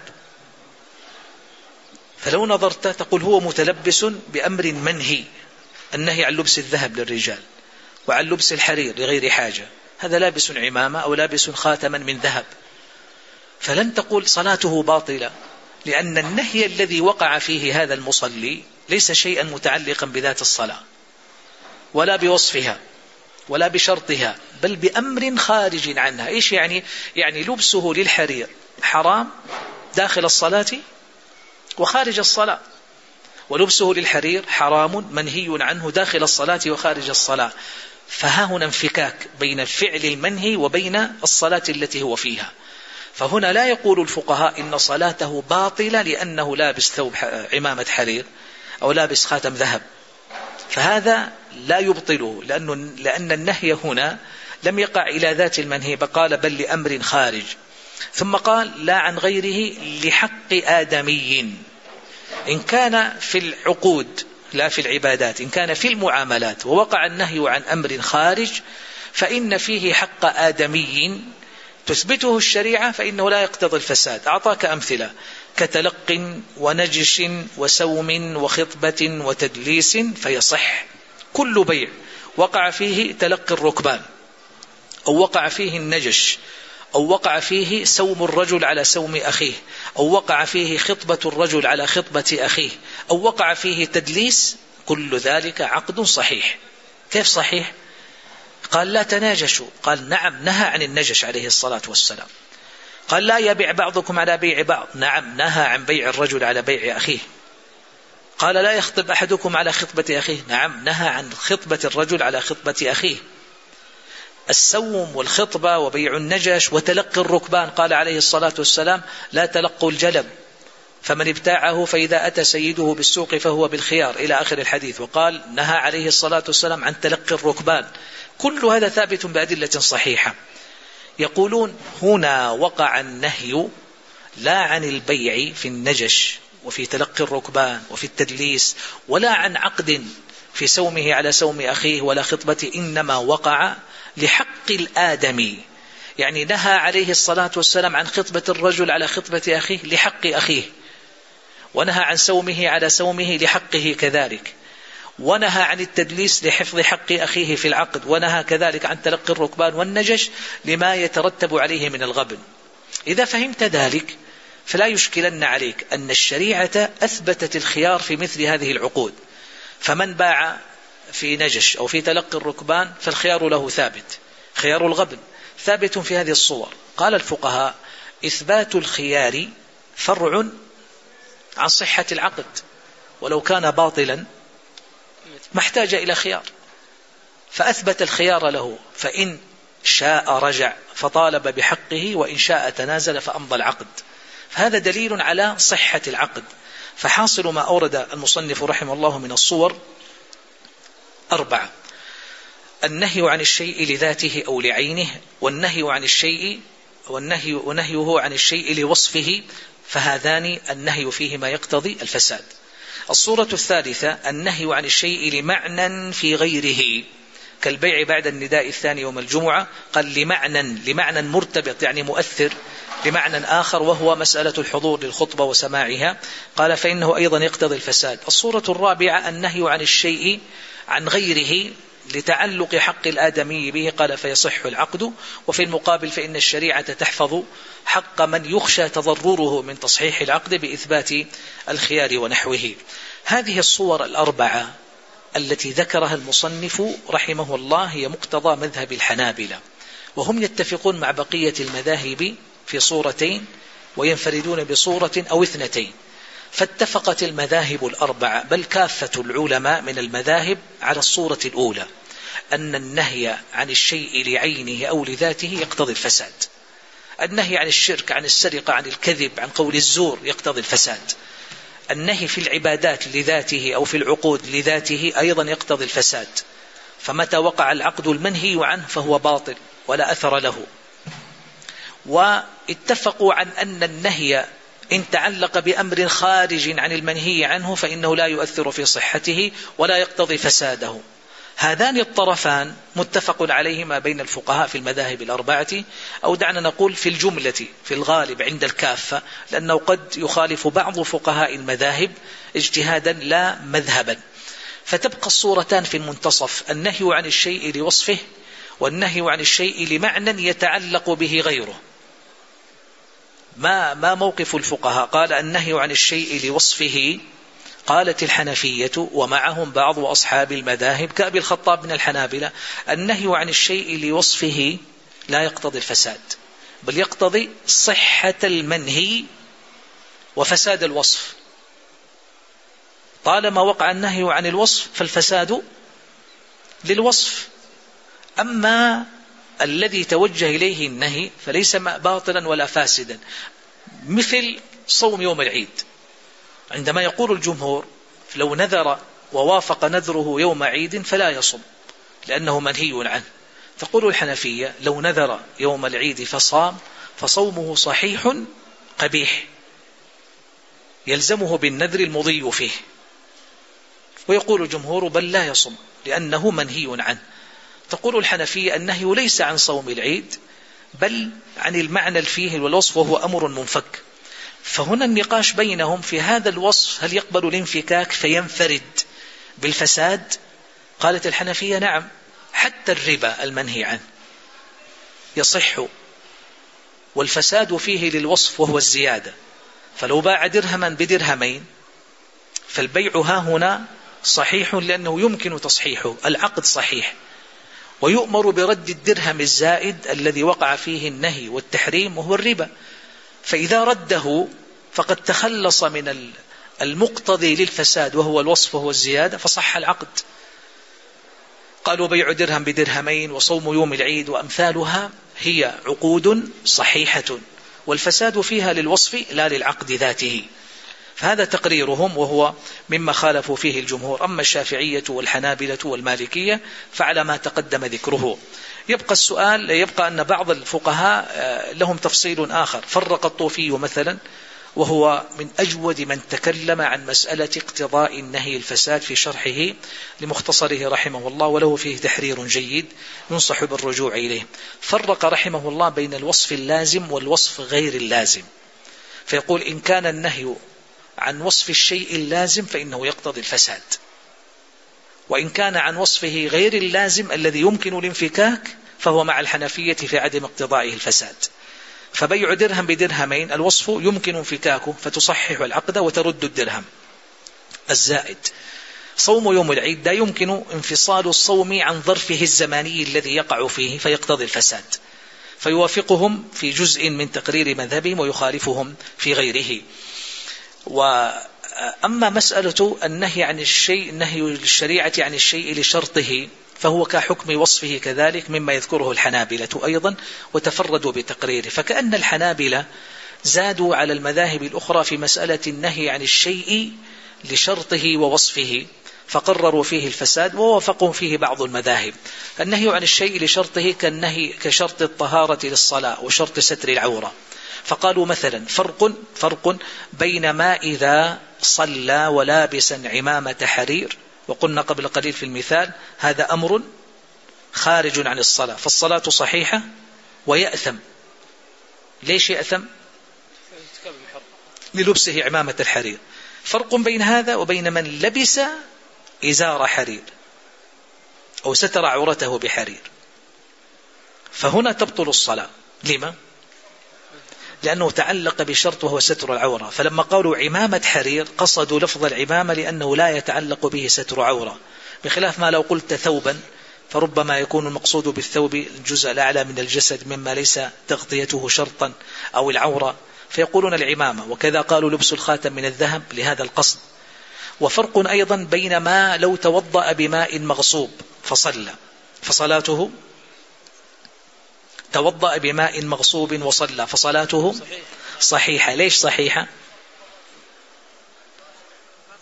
فلو نظرت تقول هو متلبس بأمر منهي. النهي عن لبس الذهب للرجال وعن لبس الحرير لغير حاجة. هذا لابس عمامة أو لابس خاتما من ذهب. فلن تقول صلاته باطلة. لأن النهي الذي وقع فيه هذا المصلي ليس شيئا متعلقا بذات الصلاة ولا بوصفها ولا بشرطها بل بأمر خارج عنها. إيش يعني؟ يعني لبسه للحرير حرام داخل الصلاة وخارج الصلاة ولبسه للحرير حرام منهي عنه داخل الصلاة وخارج الصلاة. فها هنا انفكاك بين الفعل المنهي وبين الصلاة التي هو فيها. فهنا لا يقول الفقهاء إن صلاته باطلة لأنه لابس ثوب عمامة حرير أو لابس خاتم ذهب. فهذا لا يبطله لأنه لأن النهي هنا لم يقع إلى ذات المنهي قال بل لأمر خارج. ثم قال لا عن غيره لحق آدمي. إن كان في العقود لا في العبادات إن كان في المعاملات ووقع النهي عن أمر خارج فإن فيه حق آدمي تثبته الشريعة فإنه لا يقتضي الفساد. أعطاك أمثلة. كتلق ونجش وسوم وخطبة وتدليس فيصح. كل بيع وقع فيه تلقي الركبان أو وقع فيه النجش أو وقع فيه سوم الرجل على سوم أخيه أو وقع فيه خطبة الرجل على خطبة أخيه أو وقع فيه تدليس كل ذلك عقد صحيح. كيف صحيح؟ قال لا تناجشوا. قال نعم نهى عن النجش عليه الصلاة والسلام. قال لا يبيع بعضكم على بيع بعض. نعم نهى عن بيع الرجل على بيع أخيه. قال لا يخطب أحدكم على خطبة أخيه. نعم نهى عن خطبة الرجل على خطبة أخيه. السوم والخطبة وبيع النجش وتلقي الركبان. قال عليه الصلاة والسلام لا تلقوا الجلب فمن ابتاعه فإذا أتى سيده بالسوق فهو بالخيار. إلى آخر الحديث. وقال نهى عليه الصلاة والسلام عن تلقي الركبان. كل هذا ثابت بأدلة صحيحة. يقولون هنا وقع النهي لا عن البيع في النجش وفي تلقي الركبان وفي التدليس ولا عن عقد في سومه على سوم أخيه ولا خطبة إنما وقع لحق الآدمي يعني نهى عليه الصلاة والسلام عن خطبة الرجل على خطبة أخيه لحق أخيه ونهى عن سومه على سومه لحقه كذلك. ونهى عن التدليس لحفظ حق أخيه في العقد ونهى كذلك عن تلقي الركبان والنجش لما يترتب عليه من الغبن. إذا فهمت ذلك فلا يشكلن عليك أن الشريعة أثبتت الخيار في مثل هذه العقود. فمن باع في نجش أو في تلقي الركبان فالخيار له ثابت خيار الغبن ثابت في هذه الصور. قال الفقهاء إثبات الخيار فرع عن صحة العقد ولو كان باطلا ما احتاج إلى خيار. فأثبت الخيار له فإن شاء رجع فطالب بحقه وإن شاء تنازل فأمضى العقد. فهذا دليل على صحة العقد. فحاصل ما أورد المصنف رحمه الله من الصور أربعة. النهي عن الشيء لذاته أو لعينه والنهي عن الشيء والنهي ونهيه عن الشيء لوصفه فهذان النهي فيهما يقتضي الفساد. الصورة الثالثة النهي عن الشيء لمعنى في غيره. كالبيع بعد النداء الثاني يوم الجمعة قال لمعنى لمعنى مرتبط يعني مؤثر بمعنى آخر وهو مسألة الحضور للخطبة وسماعها. قال فإنه أيضا يقتضي الفساد. الصورة الرابعة النهي عن الشيء عن غيره. لتعلق حق الآدمي به قال فيصح العقد وفي المقابل فإن الشريعة تحفظ حق من يخشى تضرره من تصحيح العقد بإثبات الخيار ونحوه. هذه الصور الأربعة التي ذكرها المصنف رحمه الله هي مقتضى مذهب الحنابلة وهم يتفقون مع بقية المذاهب في صورتين وينفردون بصورة أو اثنتين. فاتفقت المذاهب الأربعة بل كافة العلماء من المذاهب على الصورة الأولى أن النهي عن الشيء لعينه أو لذاته يقتضي الفساد. النهي عن الشرك عن السرقة عن الكذب عن قول الزور يقتضي الفساد. النهي في العبادات لذاته أو في العقود لذاته أيضا يقتضي الفساد. فمتى وقع العقد المنهي عنه فهو باطل ولا أثر له. واتفقوا عن أن النهي إن تعلق بأمر خارج عن المنهي عنه فإنه لا يؤثر في صحته ولا يقتضي فساده. هذان الطرفان متفق عليهما بين الفقهاء في المذاهب الأربعة أو دعنا نقول في الجملة في الغالب عند الكافة لأنه قد يخالف بعض فقهاء المذاهب اجتهادا لا مذهبا. فتبقى الصورتان في المنتصف النهي عن الشيء لوصفه والنهي عن الشيء لمعنى يتعلق به غيره. ما ما موقف الفقهاء؟ قال النهي عن الشيء لوصفه قالت الحنفية ومعهم بعض أصحاب المذاهب كأبي الخطاب من الحنابلة النهي عن الشيء لوصفه لا يقتضي الفساد بل يقتضي صحة المنهي وفساد الوصف. طالما وقع النهي عن الوصف فالفساد للوصف. أما الذي توجه إليه النهي فليس باطلا ولا فاسدا. مثل صوم يوم العيد. عندما يقول الجمهور لو نذر ووافق نذره يوم عيد فلا يصم لأنه منهي عنه. تقول الحنفية لو نذر يوم العيد فصام فصومه صحيح قبيح. يلزمه بالنذر المضي فيه. ويقول الجمهور بل لا يصم لأنه منهي عنه. تقول الحنفية النهي ليس عن صوم العيد بل عن المعنى فيه والوصف وهو أمر منفك. فهنا النقاش بينهم في هذا الوصف هل يقبل الانفكاك فينفرد بالفساد؟ قالت الحنفية نعم حتى الربا المنهي عنه يصح والفساد فيه للوصف وهو الزيادة. فلو باع درهما بدرهمين فالبيع ها هنا صحيح لأنه يمكن تصحيحه العقد صحيح. ويؤمر برد الدرهم الزائد الذي وقع فيه النهي والتحريم وهو الربا. فإذا رده فقد تخلص من المقتضي للفساد وهو الوصف وهو الزيادة فصح العقد. قالوا بيع درهم بدرهمين وصوم يوم العيد وأمثالها هي عقود صحيحة والفساد فيها للوصف لا للعقد ذاته. فهذا تقريرهم وهو مما خالفوا فيه الجمهور. أما الشافعية والحنابلة والمالكية فعلى ما تقدم ذكره. يبقى السؤال يبقى أن بعض الفقهاء آه، لهم تفصيل آخر. فرق الطوفي مثلا وهو من أجود من تكلم عن مسألة اقتضاء النهي الفساد في شرحه لمختصره رحمه الله وله فيه تحرير جيد ينصح بالرجوع إليه. فرق رحمه الله بين الوصف اللازم والوصف غير اللازم. فيقول إن كان النهي عن وصف الشيء اللازم فإنه يقتضي الفساد. وإن كان عن وصفه غير اللازم الذي يمكن الانفكاك فهو مع الحنفية في عدم اقتضائه الفساد. فبيع درهم بدرهمين الوصف يمكن انفكاكه فتصحح العقد وترد الدرهم. الزائد صوم يوم العيد لا يمكن انفصال الصوم عن ظرفه الزماني الذي يقع فيه فيقتضي الفساد. فيوافقهم في جزء من تقرير مذهبهم ويخالفهم في غيره. وأما مسألة النهي عن الشيء نهي الشريعة عن الشيء لشرطه فهو كحكم وصفه كذلك مما يذكره الحنابلة أيضا وتفردوا بتقريره. فكأن الحنابلة زادوا على المذاهب الأخرى في مسألة النهي عن الشيء لشرطه ووصفه فقرروا فيه الفساد ووافقوا فيه بعض المذاهب. النهي عن الشيء لشرطه كالنهي كشرط الطهارة للصلاة وشرط ستر العورة. فقالوا مثلا فرق فرق بين ما إذا صلى ولابسا عمامة حرير وقلنا قبل قليل في المثال هذا أمر خارج عن الصلاة فالصلاة صحيحة ويأثم. ليش يأثم؟ للبسه عمامة الحرير. فرق بين هذا وبين من لبس إزار حرير أو ستر عورته بحرير. فهنا تبطل الصلاة. لما؟ لأنه تعلق بشرط وهو ستر العورة. فلما قالوا عمامة حرير قصدوا لفظ العمامة لأنه لا يتعلق به ستر عورة. بخلاف ما لو قلت ثوبا فربما يكون المقصود بالثوب الجزء الأعلى من الجسد مما ليس تغطيته شرطا أو العورة. فيقولون العمامة وكذا قالوا لبس الخاتم من الذهب لهذا القصد. وفرق أيضا بين ما لو توضأ بماء مغصوب فصلى. فصلاته توضأ بماء مغصوب وصلى فصلاته صحيحة. ليش صحيحة؟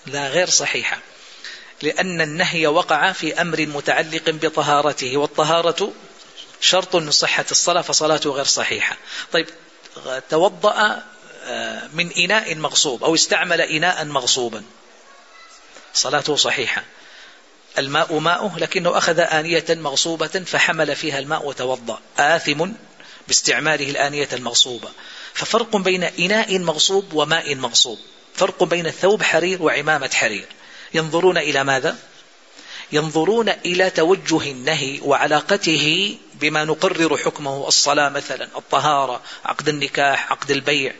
لا غير صحيحة. لأن النهي وقع في أمر متعلق بطهارته والطهارة شرط من صحة الصلاة فصلاته غير صحيحة. طيب توضأ آه، من إناء مغصوب أو استعمل إناء مغصوبا صلاته صحيحة. الماء ماؤه لكنه أخذ آنية مغصوبة فحمل فيها الماء وتوضأ. آثم باستعماله الآنية المغصوبة. ففرق بين إناء مغصوب وماء مغصوب. فرق بين الثوب حرير وعمامة حرير. ينظرون إلى ماذا؟ ينظرون إلى توجه النهي وعلاقته بما نقرر حكمه الصلاة مثلا الطهارة عقد النكاح عقد البيع.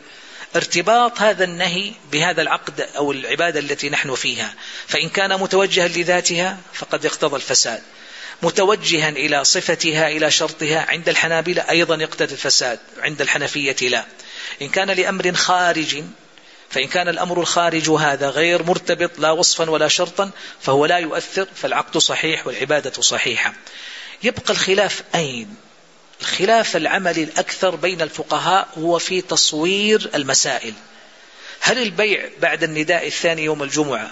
ارتباط هذا النهي بهذا العقد أو العبادة التي نحن فيها. فإن كان متوجها لذاتها فقد اقتضى الفساد. متوجها إلى صفتها إلى شرطها عند الحنابلة أيضا يقتضي الفساد عند الحنفية لا. إن كان لأمر خارج فإن كان الأمر الخارج هذا غير مرتبط لا وصفا ولا شرطا فهو لا يؤثر فالعقد صحيح والعبادة صحيحة. يبقى الخلاف أين؟ الخلاف العملي الأكثر بين الفقهاء هو في تصوير المسائل. هل البيع بعد النداء الثاني يوم الجمعة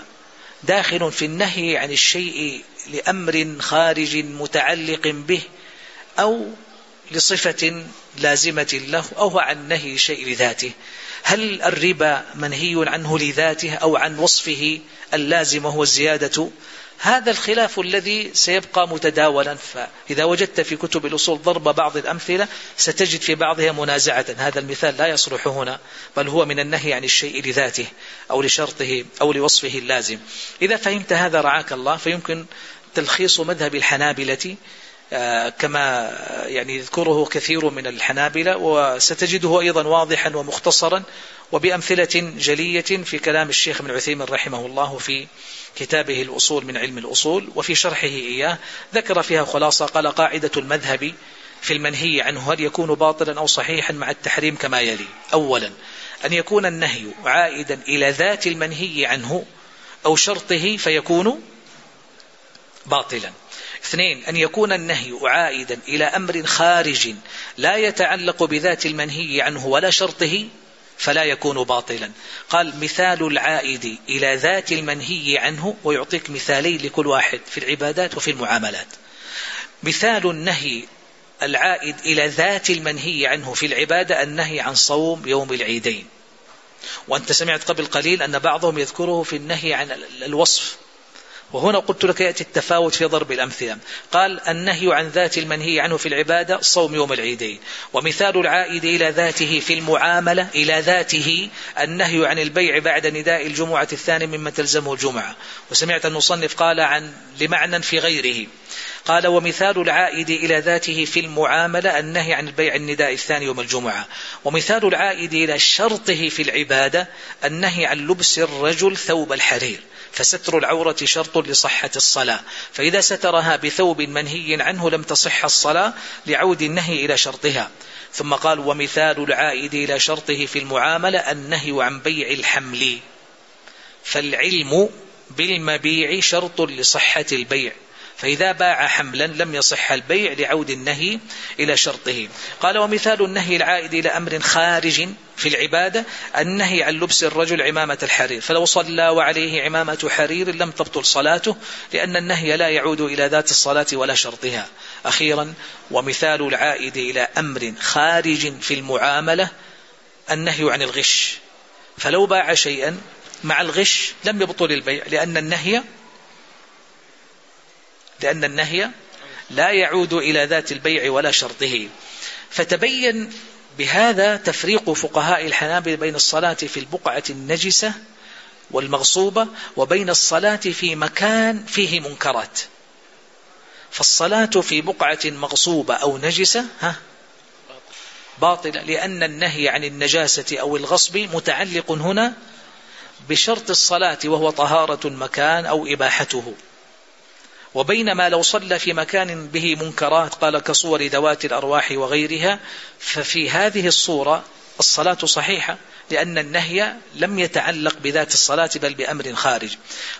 داخل في النهي عن الشيء لأمر خارج متعلق به أو لصفة لازمة له أو عن نهي شيء لذاته؟ هل الربا منهي عنه لذاته أو عن وصفه اللازم وهو الزيادة هذا الخلاف الذي سيبقى متداولا. فإذا وجدت في كتب الأصول ضرب بعض الأمثلة ستجد في بعضها منازعة. هذا المثال لا يصلح هنا بل هو من النهي عن الشيء لذاته أو لشرطه أو لوصفه اللازم. إذا فهمت هذا رعاك الله فيمكن تلخيص مذهب الحنابلة كما يعني يذكره كثير من الحنابلة وستجده أيضا واضحا ومختصرا وبأمثلة جلية في كلام الشيخ ابن عثيمين رحمه الله في كتابه الأصول من علم الأصول وفي شرحه إياه. ذكر فيها خلاصة قال قاعدة المذهب في المنهي عنه هل يكون باطلا أو صحيحا مع التحريم كما يلي؟ أولا أن يكون النهي عائدا إلى ذات المنهي عنه أو شرطه فيكون باطلا. اثنين أن يكون النهي عائدا إلى أمر خارج لا يتعلق بذات المنهي عنه ولا شرطه فلا يكون باطلا. قال مثال العائد إلى ذات المنهي عنه ويعطيك مثالين لكل واحد في العبادات وفي المعاملات. مثال النهي العائد إلى ذات المنهي عنه في العبادة النهي عن صوم يوم العيدين. وأنت سمعت قبل قليل أن بعضهم يذكره في النهي عن الوصف. وهنا قلت لك يأتي التفاوت في ضرب الأمثلة. قال النهي عن ذات المنهي عنه في العبادة صوم يوم العيدين. ومثال العائد إلى ذاته في المعاملة إلى ذاته النهي عن البيع بعد نداء الجمعة الثاني مما تلزمه الجمعة. وسمعت المصنف قال عن لمعنى في غيره. قال ومثال العائد إلى ذاته في المعاملة النهي عن البيع النداء الثاني يوم الجمعة. ومثال العائد إلى شرطه في العبادة النهي عن لبس الرجل ثوب الحرير. فستر العورة شرط لصحة الصلاة. فإذا سترها بثوب منهي عنه لم تصح الصلاة لعود النهي إلى شرطها. ثم قال ومثال العائد إلى شرطه في المعاملة النهي عن بيع الحمل. فالعلم بالمبيع شرط لصحة البيع. فإذا باع حملا لم يصح البيع لعود النهي إلى شرطه. قال ومثال النهي العائد إلى أمر خارج في العبادة النهي عن لبس الرجل عمامة الحرير. فلو صلى وعليه عمامة حرير لم تبطل صلاته لأن النهي لا يعود إلى ذات الصلاة ولا شرطها. أخيرا ومثال العائد إلى أمر خارج في المعاملة النهي عن الغش. فلو باع شيئا مع الغش لم يبطل البيع لأن النهي لأن النهي لا يعود إلى ذات البيع ولا شرطه. فتبين بهذا تفريق فقهاء الحنابل بين الصلاة في البقعة النجسة والمغصوبة وبين الصلاة في مكان فيه منكرات. فالصلاة في بقعة مغصوبة أو نجسة ها باطلة لأن النهي عن النجاسة أو الغصب متعلق هنا بشرط الصلاة وهو طهارة المكان أو إباحته. وبينما لو صلى في مكان به منكرات قال كصور ذوات الأرواح وغيرها ففي هذه الصورة الصلاة صحيحة لأن النهي لم يتعلق بذات الصلاة بل بأمر خارج.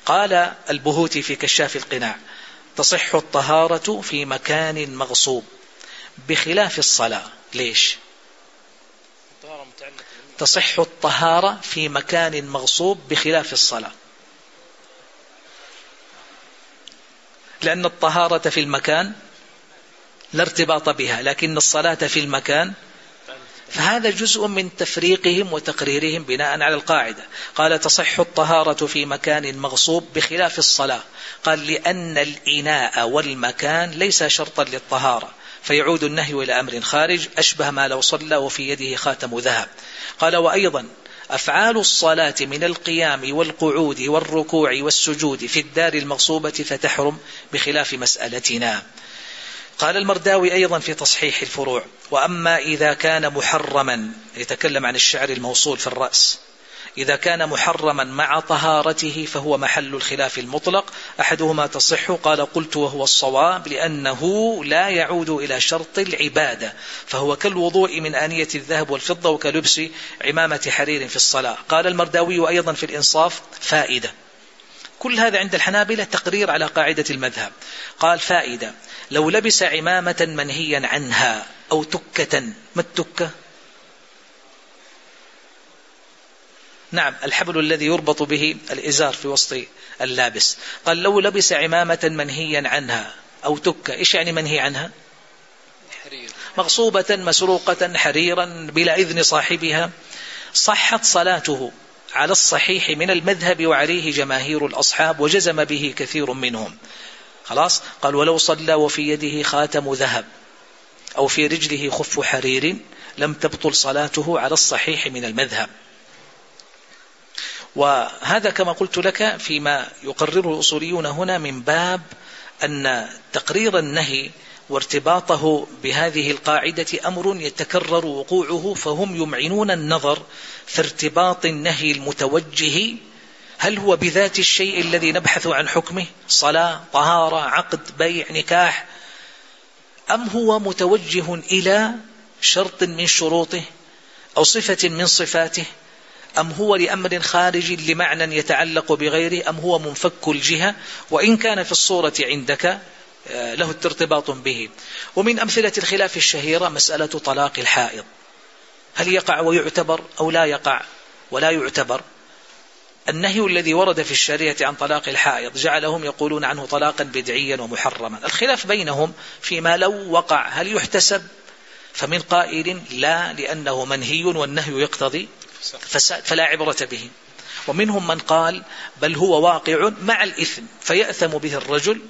قال البهوتي في كشاف القناع تصح الطهارة في مكان مغصوب بخلاف الصلاة. ليش؟ تصح الطهارة في مكان مغصوب بخلاف الصلاة. لأن الطهارة في المكان لا ارتباط بها لكن الصلاة في المكان. فهذا جزء من تفريقهم وتقريرهم بناء على القاعدة. قال تصح الطهارة في مكان مغصوب بخلاف الصلاة. قال لأن الإناء والمكان ليس شرطا للطهارة. فيعود النهي إلى أمر خارج أشبه ما لو صلى وفي يده خاتم ذهب. قال وأيضا أفعال الصلاة من القيام والقعود والركوع والسجود في الدار المغصوبة فتحرم بخلاف مسألتنا. قال المرداوي أيضا في تصحيح الفروع وأما إذا كان محرما يتكلم عن الشعر الموصول في الرأس. إذا كان محرما مع طهارته فهو محل الخلاف المطلق. أحدهما تصح قال قلت وهو الصواب لأنه لا يعود إلى شرط العبادة فهو كالوضوء من آنية الذهب والفضة وكلبس عمامة حرير في الصلاة. قال المرداوي أيضا في الإنصاف فائدة. كل هذا عند الحنابلة تقرير على قاعدة المذهب. قال فائدة. لو لبس عمامة منهيا عنها أو تكة ما التكة؟ نعم الحبل الذي يربط به الإزار في وسط اللابس. قال لو لبس عمامة منهيا عنها أو تكة إيش يعني منهي عنها. مغصوبة مسروقة حريرا بلا إذن صاحبها. صحت صلاته على الصحيح من المذهب وعليه جماهير الأصحاب وجزم به كثير منهم. خلاص؟ قال ولو صلى وفي يده خاتم ذهب أو في رجله خف حرير لم تبطل صلاته على الصحيح من المذهب. وهذا كما قلت لك فيما يقرره الأصوليون هنا من باب أن تقرير النهي وارتباطه بهذه القاعدة أمر يتكرر وقوعه فهم يمعنون النظر في ارتباط النهي المتوجه هل هو بذات الشيء الذي نبحث عن حكمه؟ صلاة طهارة عقد بيع نكاح أم هو متوجه إلى شرط من شروطه أو صفة من صفاته؟ أم هو لأمر خارج لمعنى يتعلق بغيره أم هو منفك الجهة؟ وإن كان في الصورة عندك آه، له ارتباط به. ومن أمثلة الخلاف الشهيرة مسألة طلاق الحائض. هل يقع ويعتبر أو لا يقع؟ ولا يعتبر. النهي الذي ورد في الشريعة عن طلاق الحائض جعلهم يقولون عنه طلاقا بدعيا ومحرما. الخلاف بينهم فيما لو وقع هل يحتسب؟ فمن قائل لا لأنه منهي والنهي يقتضي فساد فلا عبرة به. ومنهم من قال بل هو واقع مع الإثم فيأثم به الرجل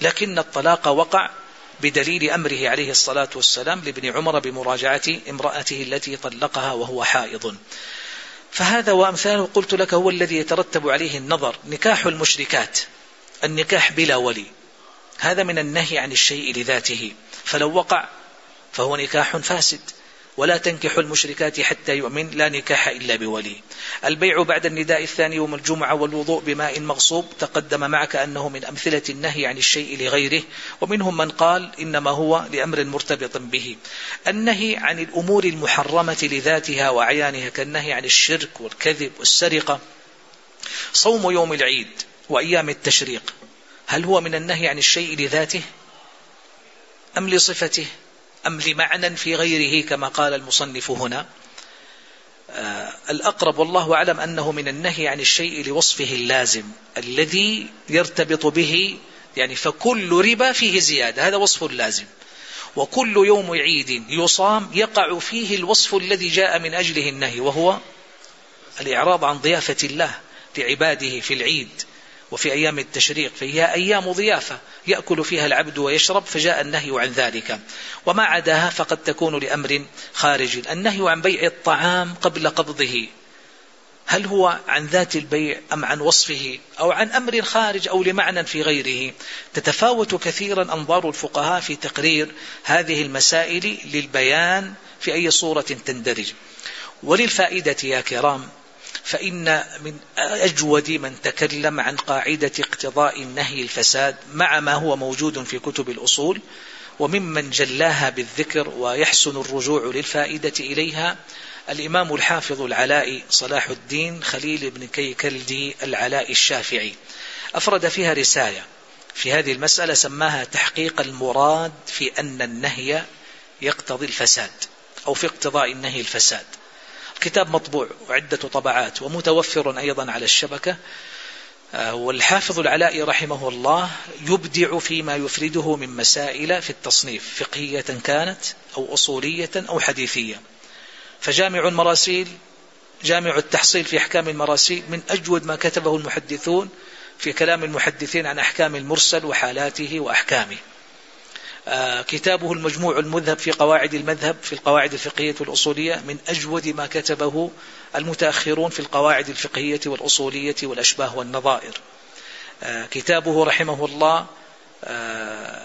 لكن الطلاق وقع بدليل أمره عليه الصلاة والسلام لابن عمر بمراجعة امرأته التي طلقها وهو حائض. فهذا وأمثاله قلت لك هو الذي يترتب عليه النظر نكاح المشركات النكاح بلا ولي. هذا من النهي عن الشيء لذاته. فلو وقع فهو نكاح فاسد. ولا تنكحوا المشركات حتى يؤمن لا نكاح إلا بولي. البيع بعد النداء الثاني يوم الجمعة والوضوء بماء مغصوب تقدم معك أنه من أمثلة النهي عن الشيء لغيره ومنهم من قال إنما هو لأمر مرتبط به. النهي عن الأمور المحرمة لذاتها وعيانها كالنهي عن الشرك والكذب والسرقة. صوم يوم العيد وأيام التشريق هل هو من النهي عن الشيء لذاته أم لصفته؟ أم لمعنى في غيره كما قال المصنف هنا؟ آه الأقرب والله أعلم أنه من النهي عن الشيء لوصفه اللازم الذي يرتبط به يعني فكل ربا فيه زيادة هذا وصف لازم. وكل يوم عيد يصام يقع فيه الوصف الذي جاء من أجله النهي وهو الإعراض عن ضيافة الله لعباده في العيد. وفي أيام التشريق فهي أيام ضيافة يأكل فيها العبد ويشرب فجاء النهي عن ذلك. وما عداها فقد تكون لأمر خارج. النهي عن بيع الطعام قبل قبضه. هل هو عن ذات البيع أم عن وصفه؟ أو عن أمر خارج أو لمعنى في غيره. تتفاوت كثيرا أنظار الفقهاء في تقرير هذه المسائل للبيان في أي صورة تندرج. وللفائدة يا كرام فإن من أجود من تكلم عن قاعدة اقتضاء النهي الفساد مع ما هو موجود في كتب الأصول وممن جلاها بالذكر ويحسن الرجوع للفائدة إليها الإمام الحافظ العلاء صلاح الدين خليل بن كيكلدي العلاء الشافعي. أفرد فيها رسالة. في هذه المسألة سماها تحقيق المراد في أن النهي يقتضي الفساد أو في اقتضاء النهي الفساد. كتاب مطبوع وعدة طبعات ومتوفر أيضا على الشبكة. آه، والحافظ العلائي رحمه الله يبدع فيما يفرده من مسائل في التصنيف فقهية كانت أو أصولية أو حديثية. فجامع المراسيل جامع التحصيل في أحكام المراسيل من أجود ما كتبه المحدثون في كلام المحدثين عن أحكام المرسل وحالاته وأحكامه. كتابه المجموع المذهب في قواعد المذهب في القواعد الفقهية والأصولية من أجود ما كتبه المتأخرون في القواعد الفقهية والأصولية والأشباه والنظائر. آه، كتابه رحمه الله آه،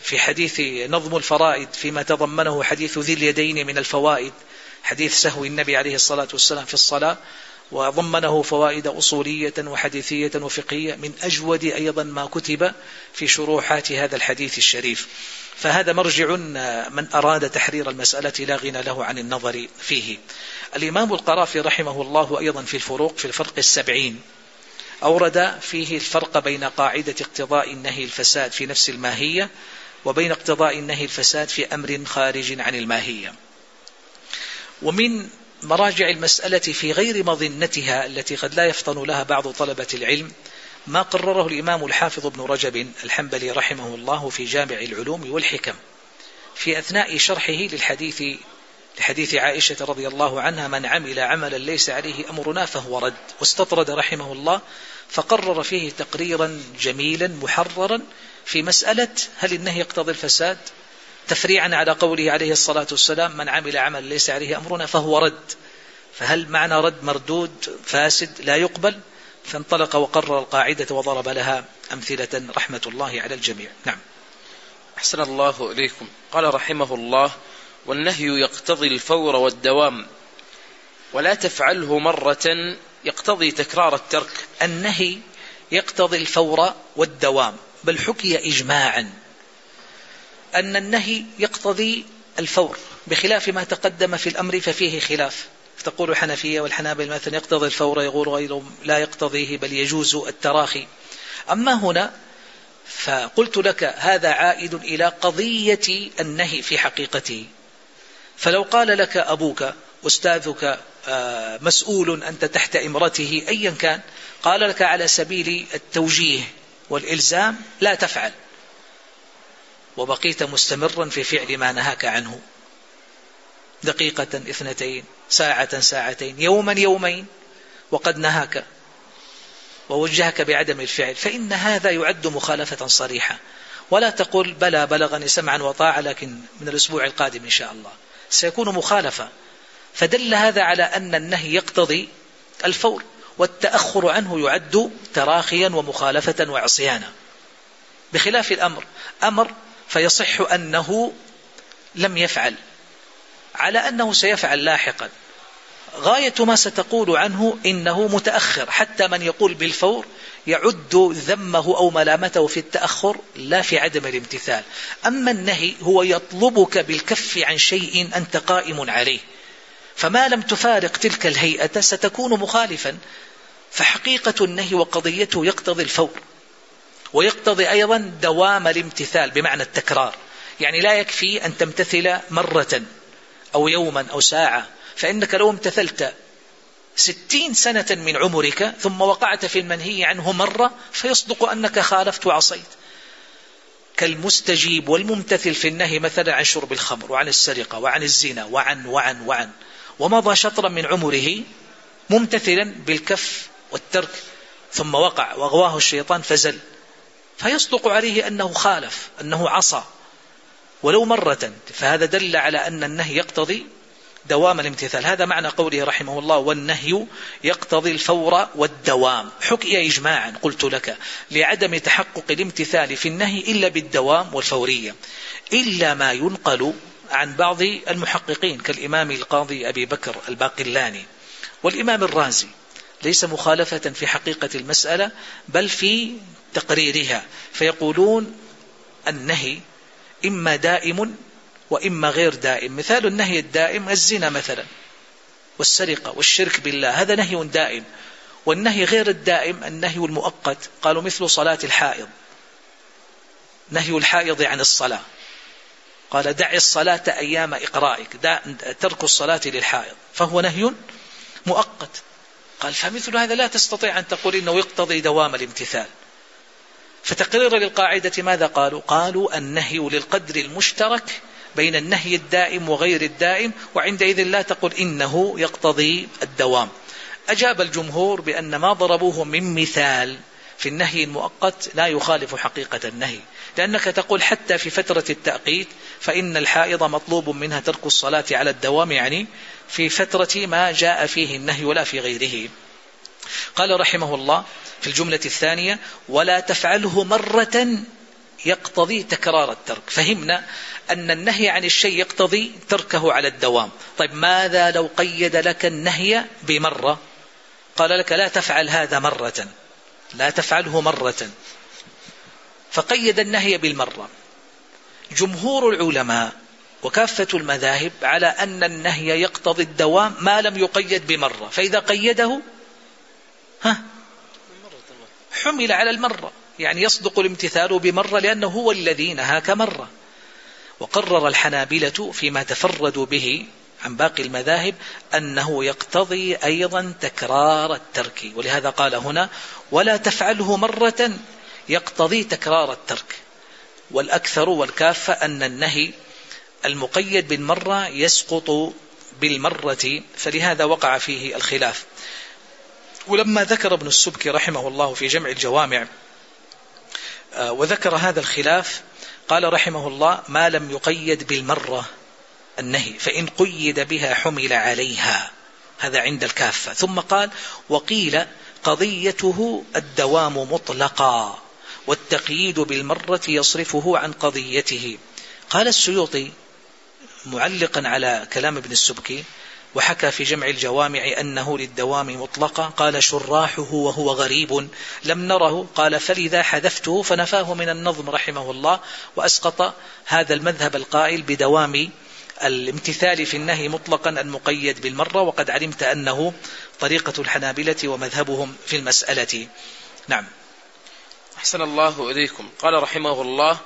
في حديث نظم الفرائد فيما تضمنه حديث ذي اليدين من الفوائد حديث سهو النبي عليه الصلاة والسلام في الصلاة وضمنه فوائد أصولية وحديثية وفقهية من أجود أيضا ما كتب في شروحات هذا الحديث الشريف. فهذا مرجع من أراد تحرير المسألة لا غنى له عن النظر فيه. الإمام القرافي رحمه الله أيضا في الفروق في الفرق السبعين أورد فيه الفرق بين قاعدة اقتضاء النهي الفساد في نفس الماهية وبين اقتضاء النهي الفساد في أمر خارج عن الماهية. ومن مراجع المسألة في غير مظنتها التي قد لا يفطن لها بعض طلبة العلم ما قرره الإمام الحافظ ابن رجب الحنبلي رحمه الله في جامع العلوم والحكم. في أثناء شرحه للحديث لحديث عائشة رضي الله عنها من عمل عملا ليس عليه أمرنا فهو رد. واستطرد رحمه الله فقرر فيه تقريرا جميلا محررا في مسألة هل النهي يقتضي الفساد؟ تفريعا على قوله عليه الصلاة والسلام من عمل عمل ليس عليه أمرنا فهو رد. فهل معنى رد مردود فاسد لا يقبل؟ فانطلق وقرر القاعدة وضرب لها أمثلة رحمة الله على الجميع. نعم. أحسن الله إليكم. قال رحمه الله والنهي يقتضي الفور والدوام ولا تفعله مرة يقتضي تكرار الترك. النهي يقتضي الفور والدوام بل حكي إجماعا. أن النهي يقتضي الفور بخلاف ما تقدم في الأمر ففيه خلاف. تقول الحنفية والحنابل مثلا يقتضي الفور يقول غيرهم لا يقتضيه بل يجوز التراخي. أما هنا فقلت لك هذا عائد إلى قضية النهي في حقيقته. فلو قال لك أبوك أستاذك آه، مسؤول أنت تحت إمرته أيا كان قال لك على سبيل التوجيه والإلزام لا تفعل. وبقيت مستمرا في فعل ما نهاك عنه. دقيقة اثنتين ساعة ساعتين يوما يومين وقد نهاك ووجهك بعدم الفعل. فإن هذا يعد مخالفة صريحة. ولا تقول بلى بلغني سمعا وطاعة لكن من الأسبوع القادم إن شاء الله سيكون مخالفة. فدل هذا على أن النهي يقتضي الفور والتأخر عنه يعد تراخيا ومخالفة وعصيانا. بخلاف الأمر أمر فيصح أنه لم يفعل على أنه سيفعل لاحقا. غاية ما ستقول عنه إنه متأخر حتى من يقول بالفور يعد ذمه أو ملامته في التأخر لا في عدم الامتثال. أما النهي هو يطلبك بالكف عن شيء أنت قائم عليه. فما لم تفارق تلك الهيئة ستكون مخالفا فحقيقة النهي وقضيته يقتضي الفور. ويقتضي أيضا دوام الامتثال بمعنى التكرار. يعني لا يكفي أن تمتثل مرة أو يوما أو ساعة فإنك لو امتثلت ستين سنة من عمرك ثم وقعت في المنهي عنه مرة فيصدق أنك خالفت وعصيت. كالمستجيب والممتثل في النهي مثلا عن شرب الخمر وعن السرقة وعن الزنا وعن وعن وعن ومضى شطرا من عمره ممتثلا بالكف والترك ثم وقع وغواه الشيطان فزل. فيصدق عليه أنه خالف أنه عصى. ولو مرة فهذا دل على أن النهي يقتضي دوام الامتثال. هذا معنى قوله رحمه الله والنهي يقتضي الفور والدوام. حكي إجماعا قلت لك لعدم تحقق الامتثال في النهي إلا بالدوام والفورية إلا ما ينقل عن بعض المحققين كالإمام القاضي أبي بكر الباقلاني والإمام الرازي. ليس مخالفة في حقيقة المسألة بل في تقريرها فيقولون النهي إما دائم وإما غير دائم. مثال النهي الدائم الزنا مثلا والسرقة والشرك بالله هذا نهي دائم. والنهي غير الدائم النهي المؤقت قالوا مثل صلاة الحائض. نهي الحائض عن الصلاة. قال دع الصلاة أيام إقرائك ترك الصلاة للحائض. فهو نهي مؤقت. قال فمثل هذا لا تستطيع أن تقول إنه يقتضي دوام الامتثال. فتقريرا للقاعدة ماذا قالوا؟ قالوا النهي للقدر المشترك بين النهي الدائم وغير الدائم وعندئذ لا تقل إنه يقتضي الدوام. أجاب الجمهور بأن ما ضربوه من مثال في النهي المؤقت لا يخالف حقيقة النهي. لأنك تقول حتى في فترة التأقيت فإن الحائض مطلوب منها ترك الصلاة على الدوام يعني في فترة ما جاء فيه النهي ولا في غيره. قال رحمه الله في الجملة الثانية ولا تفعله مرة يقتضي تكرار الترك. فهمنا أن النهي عن الشيء يقتضي تركه على الدوام. طيب ماذا لو قيد لك النهي بمرة؟ قال لك لا تفعل هذا مرة لا تفعله مرة. فقيد النهي بالمرة. جمهور العلماء وكافة المذاهب على أن النهي يقتضي الدوام ما لم يقيد بمرة. فإذا قيده ها؟ حمل على المرة. يعني يصدق الامتثال بمرة لأنه هو الذي نهاك مرة. وقرر الحنابلة فيما تفردوا به عن باقي المذاهب أنه يقتضي أيضا تكرار الترك. ولهذا قال هنا ولا تفعله مرة يقتضي تكرار الترك. والأكثر والكافة أن النهي المقيد بالمرة يسقط بالمرة. فلهذا وقع فيه الخلاف. ولما ذكر ابن السبكي رحمه الله في جمع الجوامع آه، وذكر هذا الخلاف قال رحمه الله ما لم يقيد بالمرة النهي فإن قيد بها حمل عليها هذا عند الكافة. ثم قال وقيل قضيته الدوام مطلقا والتقييد بالمرة يصرفه عن قضيته قال السيوطي معلقا على كلام ابن السبكي وحكى في جمع الجوامع أنه للدوام مطلقا قال شراحه وهو غريب لم نره قال فلذا حذفته فنفاه من النظم رحمه الله وأسقط هذا المذهب القائل بدوام الامتثال في النهي مطلقا المقيد بالمرة وقد علمت أنه طريقة الحنابلة ومذهبهم في المسألة. نعم. أحسن الله إليكم. قال رحمه الله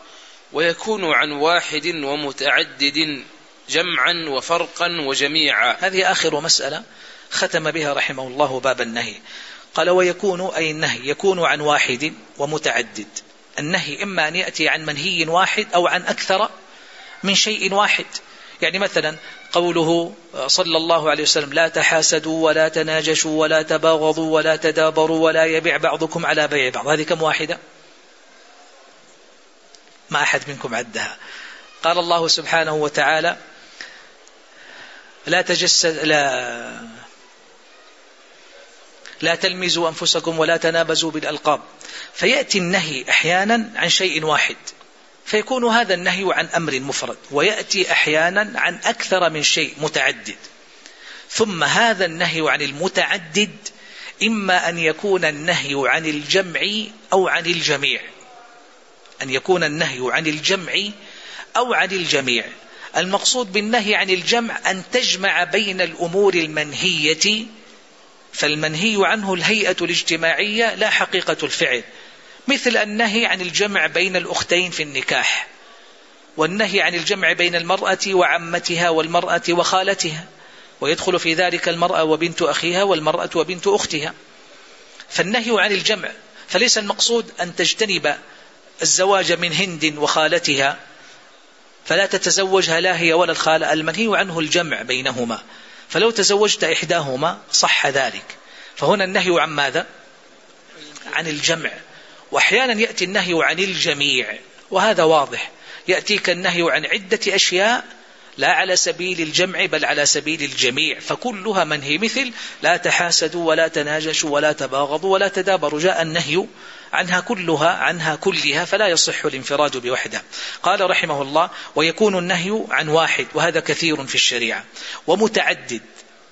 ويكون عن واحد ومتعدد جمعا وفرقا وجميعا. هذه آخر مسألة ختم بها رحمه الله باب النهي. قال ويكون أي النهي يكون عن واحد ومتعدد. النهي إما أن يأتي عن منهي واحد أو عن أكثر من شيء واحد. يعني مثلا قوله صلى الله عليه وسلم لا تحاسدوا ولا تناجشوا ولا تباغضوا ولا تدابروا ولا يبيع بعضكم على بيع بعض. هذه كم واحدة؟ ما أحد منكم عدها. قال الله سبحانه وتعالى لا تجسد لا لا تلمزوا أنفسكم ولا تنابزوا بالألقاب. فيأتي النهي أحيانا عن شيء واحد فيكون هذا النهي عن أمر مفرد ويأتي أحيانا عن أكثر من شيء متعدد. ثم هذا النهي عن المتعدد إما أن يكون النهي عن الجمع أو عن الجميع. أن يكون النهي عن الجمع أو عن الجميع. المقصود بالنهي عن الجمع أن تجمع بين الأمور المنهية فالمنهي عنه الهيئة الاجتماعية لا حقيقة الفعل مثل النهي عن الجمع بين الأختين في النكاح والنهي عن الجمع بين المرأة وعمتها والمرأة وخالتها ويدخل في ذلك المرأة وبنت أخيها والمرأة وبنت أختها. فالنهي عن الجمع فليس المقصود أن تجتنب الزواج من هند وخالتها فلا تتزوجها لا هي ولا الخالة المنهي عنه الجمع بينهما. فلو تزوجت إحداهما صح ذلك. فهنا النهي عن ماذا؟ عن الجمع. وأحيانا يأتي النهي عن الجميع. وهذا واضح. يأتيك النهي عن عدة أشياء لا على سبيل الجمع بل على سبيل الجميع. فكلها منهي مثل لا تحاسدوا ولا تناجشوا ولا تباغضوا ولا تدابروا. جاء النهي عنها كلها عنها كلها فلا يصح الانفراد بوحده. قال رحمه الله ويكون النهي عن واحد وهذا كثير في الشريعة. ومتعدد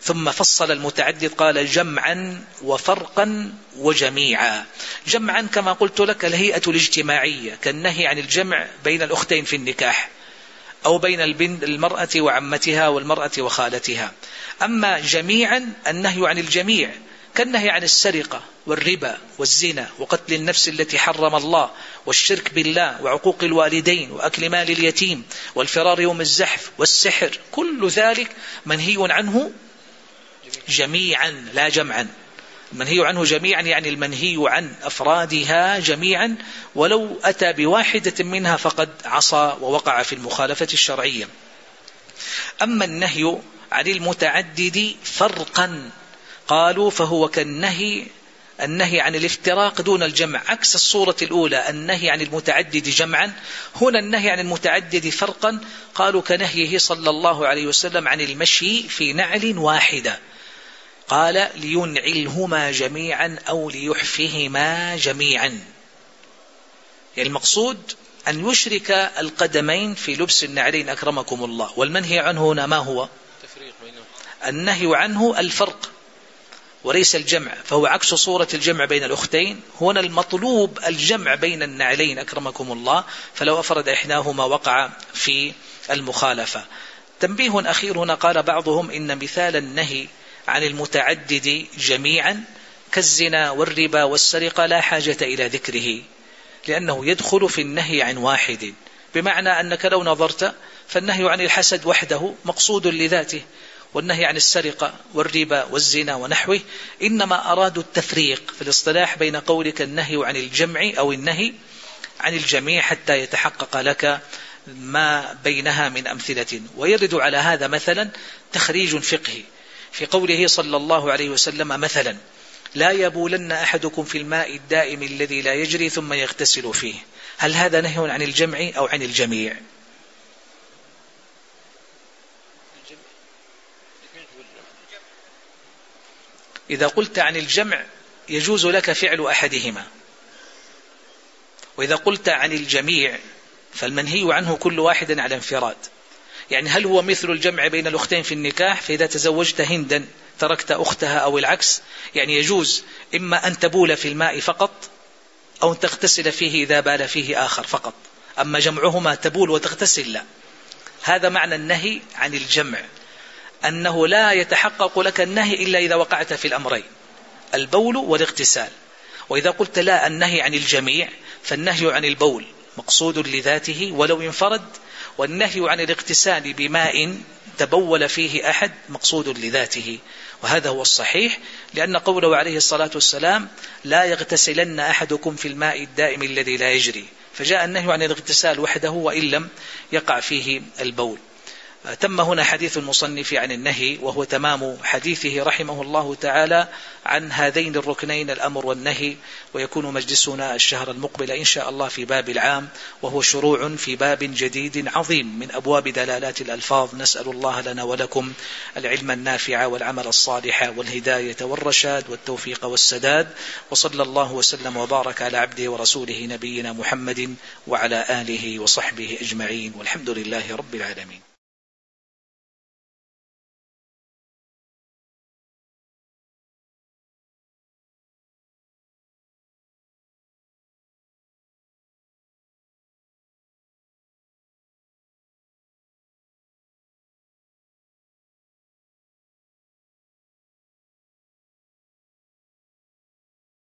ثم فصل المتعدد قال جمعا وفرقا وجميعا. جمعا كما قلت لك الهيئة الاجتماعية كالنهي عن الجمع بين الأختين في النكاح. أو بين المرأة وعمتها والمرأة وخالتها. أما جميعا النهي عن الجميع كالنهي عن السرقة والربا والزنا وقتل النفس التي حرم الله والشرك بالله وعقوق الوالدين وأكل مال اليتيم والفرار يوم الزحف والسحر كل ذلك منهي عنه جميعا لا جمعا. المنهي عنه جميعا يعني المنهي عن أفرادها جميعا ولو أتى بواحدة منها فقد عصى ووقع في المخالفة الشرعية. أما النهي عن المتعدد فرقا قالوا فهو كالنهي النهي عن الافتراق دون الجمع. عكس الصورة الأولى النهي عن المتعدد جمعا. هنا النهي عن المتعدد فرقا قالوا كنهيه صلى الله عليه وسلم عن المشي في نعل واحدة. قال لينعلهما جميعا أو ليحفهما جميعا. يعني المقصود أن يشرك القدمين في لبس النعلين أكرمكم الله. والمنهي عنه هنا ما هو؟ النهي عنه الفرق وليس الجمع. فهو عكس صورة الجمع بين الأختين. هنا المطلوب الجمع بين النعلين أكرمكم الله. فلو أفرد إحداهما وقع في المخالفة. تنبيه أخير هنا قال بعضهم إن مثال النهي عن المتعدد جميعا كالزنا والربا والسرقة لا حاجة إلى ذكره لأنه يدخل في النهي عن واحد بمعنى أنك لو نظرت فالنهي عن الحسد وحده مقصود لذاته والنهي عن السرقة والربا والزنا ونحوه إنما أرادوا التفريق في الاصطلاح بين قولك النهي عن الجمع أو النهي عن الجميع حتى يتحقق لك ما بينها من أمثلة. ويرد على هذا مثلا تخريج فقهي في قوله صلى الله عليه وسلم مثلا لا يبولن أحدكم في الماء الدائم الذي لا يجري ثم يغتسل فيه. هل هذا نهي عن الجمع أو عن الجميع؟ إذا قلت عن الجمع يجوز لك فعل أحدهما. وإذا قلت عن الجميع فالمنهي عنه كل واحد على انفراد. يعني هل هو مثل الجمع بين الأختين في النكاح؟ فإذا تزوجت هندا تركت أختها أو العكس يعني يجوز إما أن تبول في الماء فقط أو أن تغتسل فيه إذا بال فيه آخر فقط. أما جمعهما تبول وتغتسل لا. هذا معنى النهي عن الجمع أنه لا يتحقق لك النهي إلا إذا وقعت في الأمرين البول والاغتسال. وإذا قلت لا النهي عن الجميع فالنهي عن البول مقصود لذاته ولو انفرد والنهي عن الاغتسال بماء تبول فيه أحد مقصود لذاته وهذا هو الصحيح لأن قوله عليه الصلاة والسلام لا يغتسلن أحدكم في الماء الدائم الذي لا يجري فجاء النهي عن الاغتسال وحده وإن لم يقع فيه البول. تم هنا حديث المصنف عن النهي وهو تمام حديثه رحمه الله تعالى عن هذين الركنين الأمر والنهي ويكون مجلسنا الشهر المقبل إن شاء الله في باب العام وهو شروع في باب جديد عظيم من أبواب دلالات الألفاظ. نسأل الله لنا ولكم العلم النافع والعمل الصالح والهداية والرشاد والتوفيق والسداد وصلى الله وسلم وبارك على عبده ورسوله نبينا محمد وعلى آله وصحبه أجمعين والحمد لله رب العالمين.